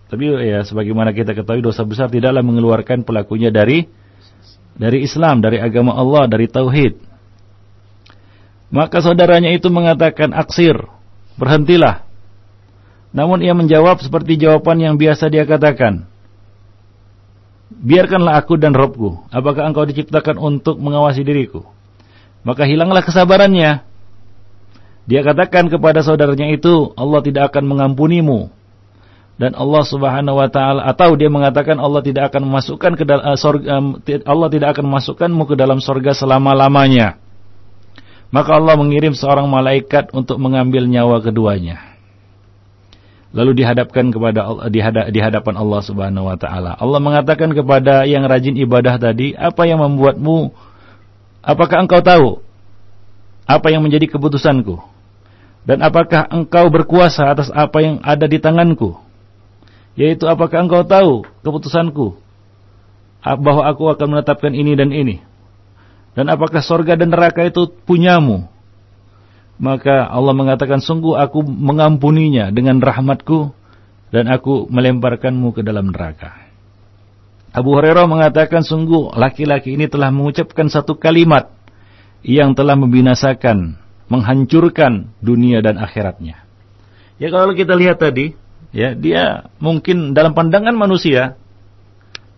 Tapi ya sebagaimana kita ketahui dosa besar tidaklah mengeluarkan pelakunya dari dari Islam, dari agama Allah, dari tauhid. Maka saudaranya itu mengatakan aksir, berhentilah. Namun ia menjawab seperti jawaban yang biasa dia katakan. Biarkanlah aku dan Robku, apakah engkau diciptakan untuk mengawasi diriku? Maka hilanglah kesabarannya. Dia katakan kepada saudaranya itu, Allah tidak akan mengampunimu. Dan Allah subhanahu wa ta'ala, atau dia mengatakan Allah tidak akan memasukkan ke dalam, um, Allah tidak akan memasukkanmu ke dalam sorga selama-lamanya. Maka Allah mengirim seorang malaikat untuk mengambil nyawa keduanya. Lalu dihadapkan kepada Allah, di hadapan Allah Subhanahu wa taala. Allah mengatakan kepada yang rajin ibadah tadi, "Apa yang membuatmu apakah engkau tahu apa yang menjadi keputusanku? Dan apakah engkau berkuasa atas apa yang ada di tanganku? Yaitu apakah engkau tahu keputusanku bahwa aku akan menetapkan ini dan ini?" Dan apakah sorga dan neraka itu punyamu? Maka Allah mengatakan, sungguh aku mengampuninya dengan rahmatku dan aku melemparkanmu ke dalam neraka. Abu Hurairah mengatakan, sungguh laki-laki ini telah mengucapkan satu kalimat yang telah membinasakan, menghancurkan dunia dan akhiratnya. Ya kalau kita lihat tadi, ya dia mungkin dalam pandangan manusia,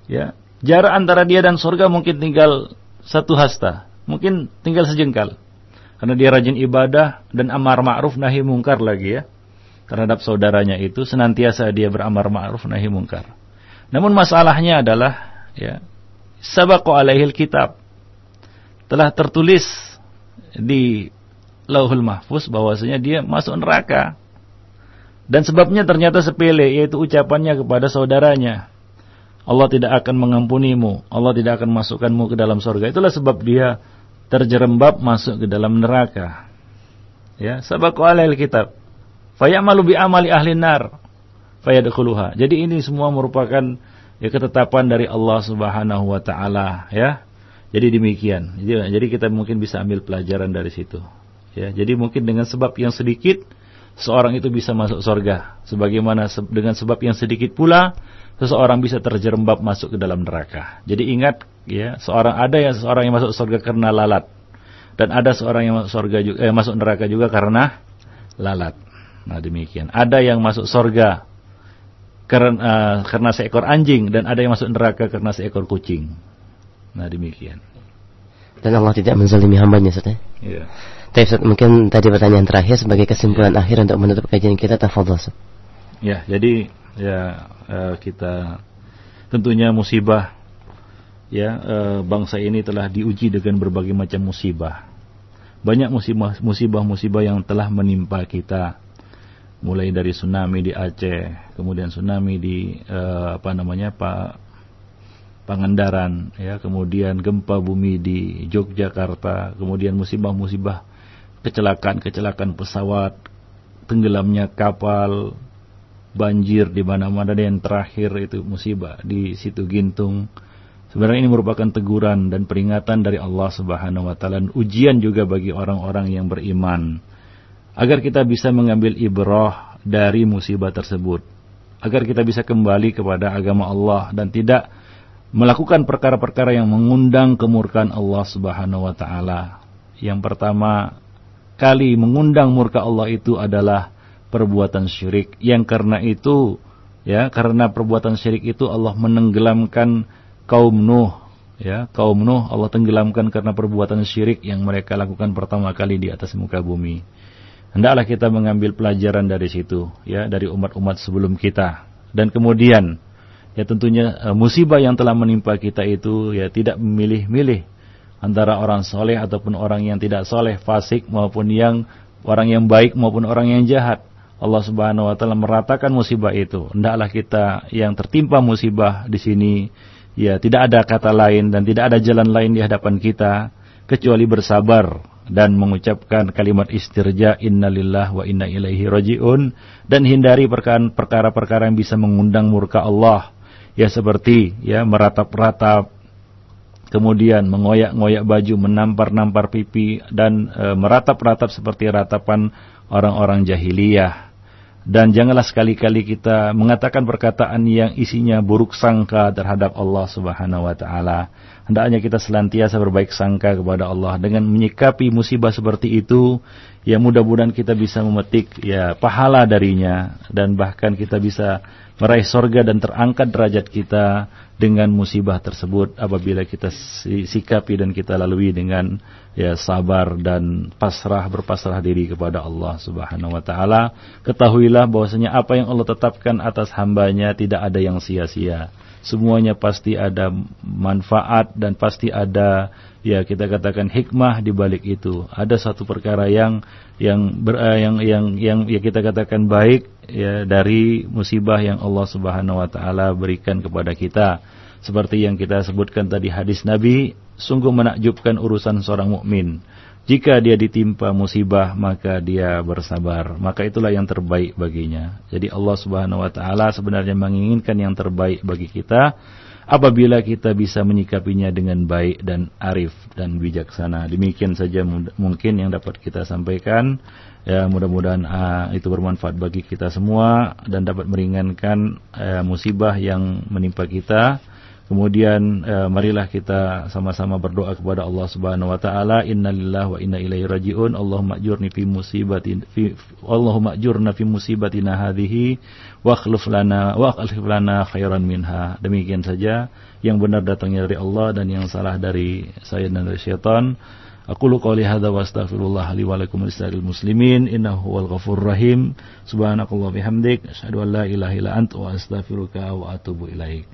ya jarak antara dia dan surga mungkin tinggal satu hasta, mungkin tinggal sejengkal. Karena dia rajin ibadah dan amar ma'ruf nahi mungkar lagi ya. Terhadap saudaranya itu senantiasa dia beramar ma'ruf nahi mungkar. Namun masalahnya adalah ya sabaqo alaihil kitab. Telah tertulis di Lauhul Mahfuz bahwasanya dia masuk neraka. Dan sebabnya ternyata sepele yaitu ucapannya kepada saudaranya. Allah tidak akan mengampunimu, Allah tidak akan masukkanmu ke dalam surga. Itulah sebab dia terjerembab masuk ke dalam neraka. Ya, sabaqu alail kitab. Fayamalu bi amali ahli nar fayadkhuluha. Jadi ini semua merupakan ya ketetapan dari Allah Subhanahu wa taala ya. Jadi demikian. Jadi, jadi kita mungkin bisa ambil pelajaran dari situ. Ya, jadi mungkin dengan sebab yang sedikit seorang itu bisa masuk surga. Sebagaimana se dengan sebab yang sedikit pula seseorang bisa terjerembab masuk ke dalam neraka. Jadi ingat ya, seorang ada yang seorang yang masuk surga karena lalat dan ada seorang yang masuk surga juga eh, masuk neraka juga karena lalat. Nah, demikian. Ada yang masuk surga karena uh, karena seekor anjing dan ada yang masuk neraka karena seekor kucing. Nah, demikian. Dan Allah tidak menzalimi hambanya, Ustaz. Ya? Iya. Tapi Ustaz, mungkin tadi pertanyaan terakhir sebagai kesimpulan ya. akhir untuk menutup kajian kita, tafadhol. Ya, jadi ya uh, kita tentunya musibah ya uh, bangsa ini telah diuji dengan berbagai macam musibah. Banyak musibah musibah-musibah yang telah menimpa kita mulai dari tsunami di Aceh, kemudian tsunami di uh, apa namanya Pak Pangandaran, ya, kemudian gempa bumi di Yogyakarta, kemudian musibah-musibah kecelakaan-kecelakaan pesawat, tenggelamnya kapal, banjir di mana-mana dan yang terakhir itu musibah di situ Gintung. Sebenarnya ini merupakan teguran dan peringatan dari Allah Subhanahu wa taala, ujian juga bagi orang-orang yang beriman agar kita bisa mengambil ibrah dari musibah tersebut agar kita bisa kembali kepada agama Allah dan tidak melakukan perkara-perkara yang mengundang kemurkaan Allah Subhanahu wa taala. Yang pertama kali mengundang murka Allah itu adalah perbuatan syirik. Yang karena itu ya, karena perbuatan syirik itu Allah menenggelamkan kaum Nuh ya, kaum Nuh Allah tenggelamkan karena perbuatan syirik yang mereka lakukan pertama kali di atas muka bumi. Hendaklah kita mengambil pelajaran dari situ, ya, dari umat-umat sebelum kita. Dan kemudian, ya tentunya uh, musibah yang telah menimpa kita itu ya tidak memilih-milih antara orang soleh ataupun orang yang tidak soleh, fasik maupun yang orang yang baik maupun orang yang jahat. Allah Subhanahu wa taala meratakan musibah itu. Hendaklah kita yang tertimpa musibah di sini ya tidak ada kata lain dan tidak ada jalan lain di hadapan kita kecuali bersabar dan mengucapkan kalimat istirja innalillah wa inna ilaihi rajiun dan hindari perkara-perkara yang bisa mengundang murka Allah ya seperti ya meratap-ratap kemudian mengoyak-ngoyak baju menampar-nampar pipi dan e, meratap-ratap seperti ratapan orang-orang jahiliyah dan janganlah sekali-kali kita mengatakan perkataan yang isinya buruk sangka terhadap Allah Subhanahu wa taala. Hendaknya kita senantiasa berbaik sangka kepada Allah. Dengan menyikapi musibah seperti itu ya mudah-mudahan kita bisa memetik ya pahala darinya. Dan bahkan kita bisa meraih sorga dan terangkat derajat kita dengan musibah tersebut apabila kita sikapi dan kita lalui dengan ya sabar dan pasrah berpasrah diri kepada Allah Subhanahu wa taala ketahuilah bahwasanya apa yang Allah tetapkan atas hambanya tidak ada yang sia-sia semuanya pasti ada manfaat dan pasti ada ya kita katakan hikmah di balik itu. Ada satu perkara yang yang ber, uh, yang yang yang ya kita katakan baik ya dari musibah yang Allah Subhanahu wa taala berikan kepada kita. Seperti yang kita sebutkan tadi hadis Nabi, sungguh menakjubkan urusan seorang mukmin. Jika dia ditimpa musibah maka dia bersabar, maka itulah yang terbaik baginya. Jadi Allah Subhanahu wa taala sebenarnya menginginkan yang terbaik bagi kita apabila kita bisa menyikapinya dengan baik dan arif dan bijaksana. Demikian saja mungkin yang dapat kita sampaikan. Ya, mudah-mudahan uh, itu bermanfaat bagi kita semua dan dapat meringankan uh, musibah yang menimpa kita. Kemudian eh, marilah kita sama-sama berdoa kepada Allah Subhanahu wa taala, innalillahi wa inna ilaihi rajiun. Allahumma ajurni fi musibati fi Allahumma ajurna fi musibatina hadhihi wa akhlif lana wa akhlif lana khairan minha. Demikian saja yang benar datangnya dari Allah dan yang salah dari saya dan dari syaitan. Aku qouli hadza wa astaghfirullah li wa lakum muslimin innahu huwal ghafurur rahim. Subhanakallah bihamdik asyhadu an la ilaha illa wa atubu ilaik.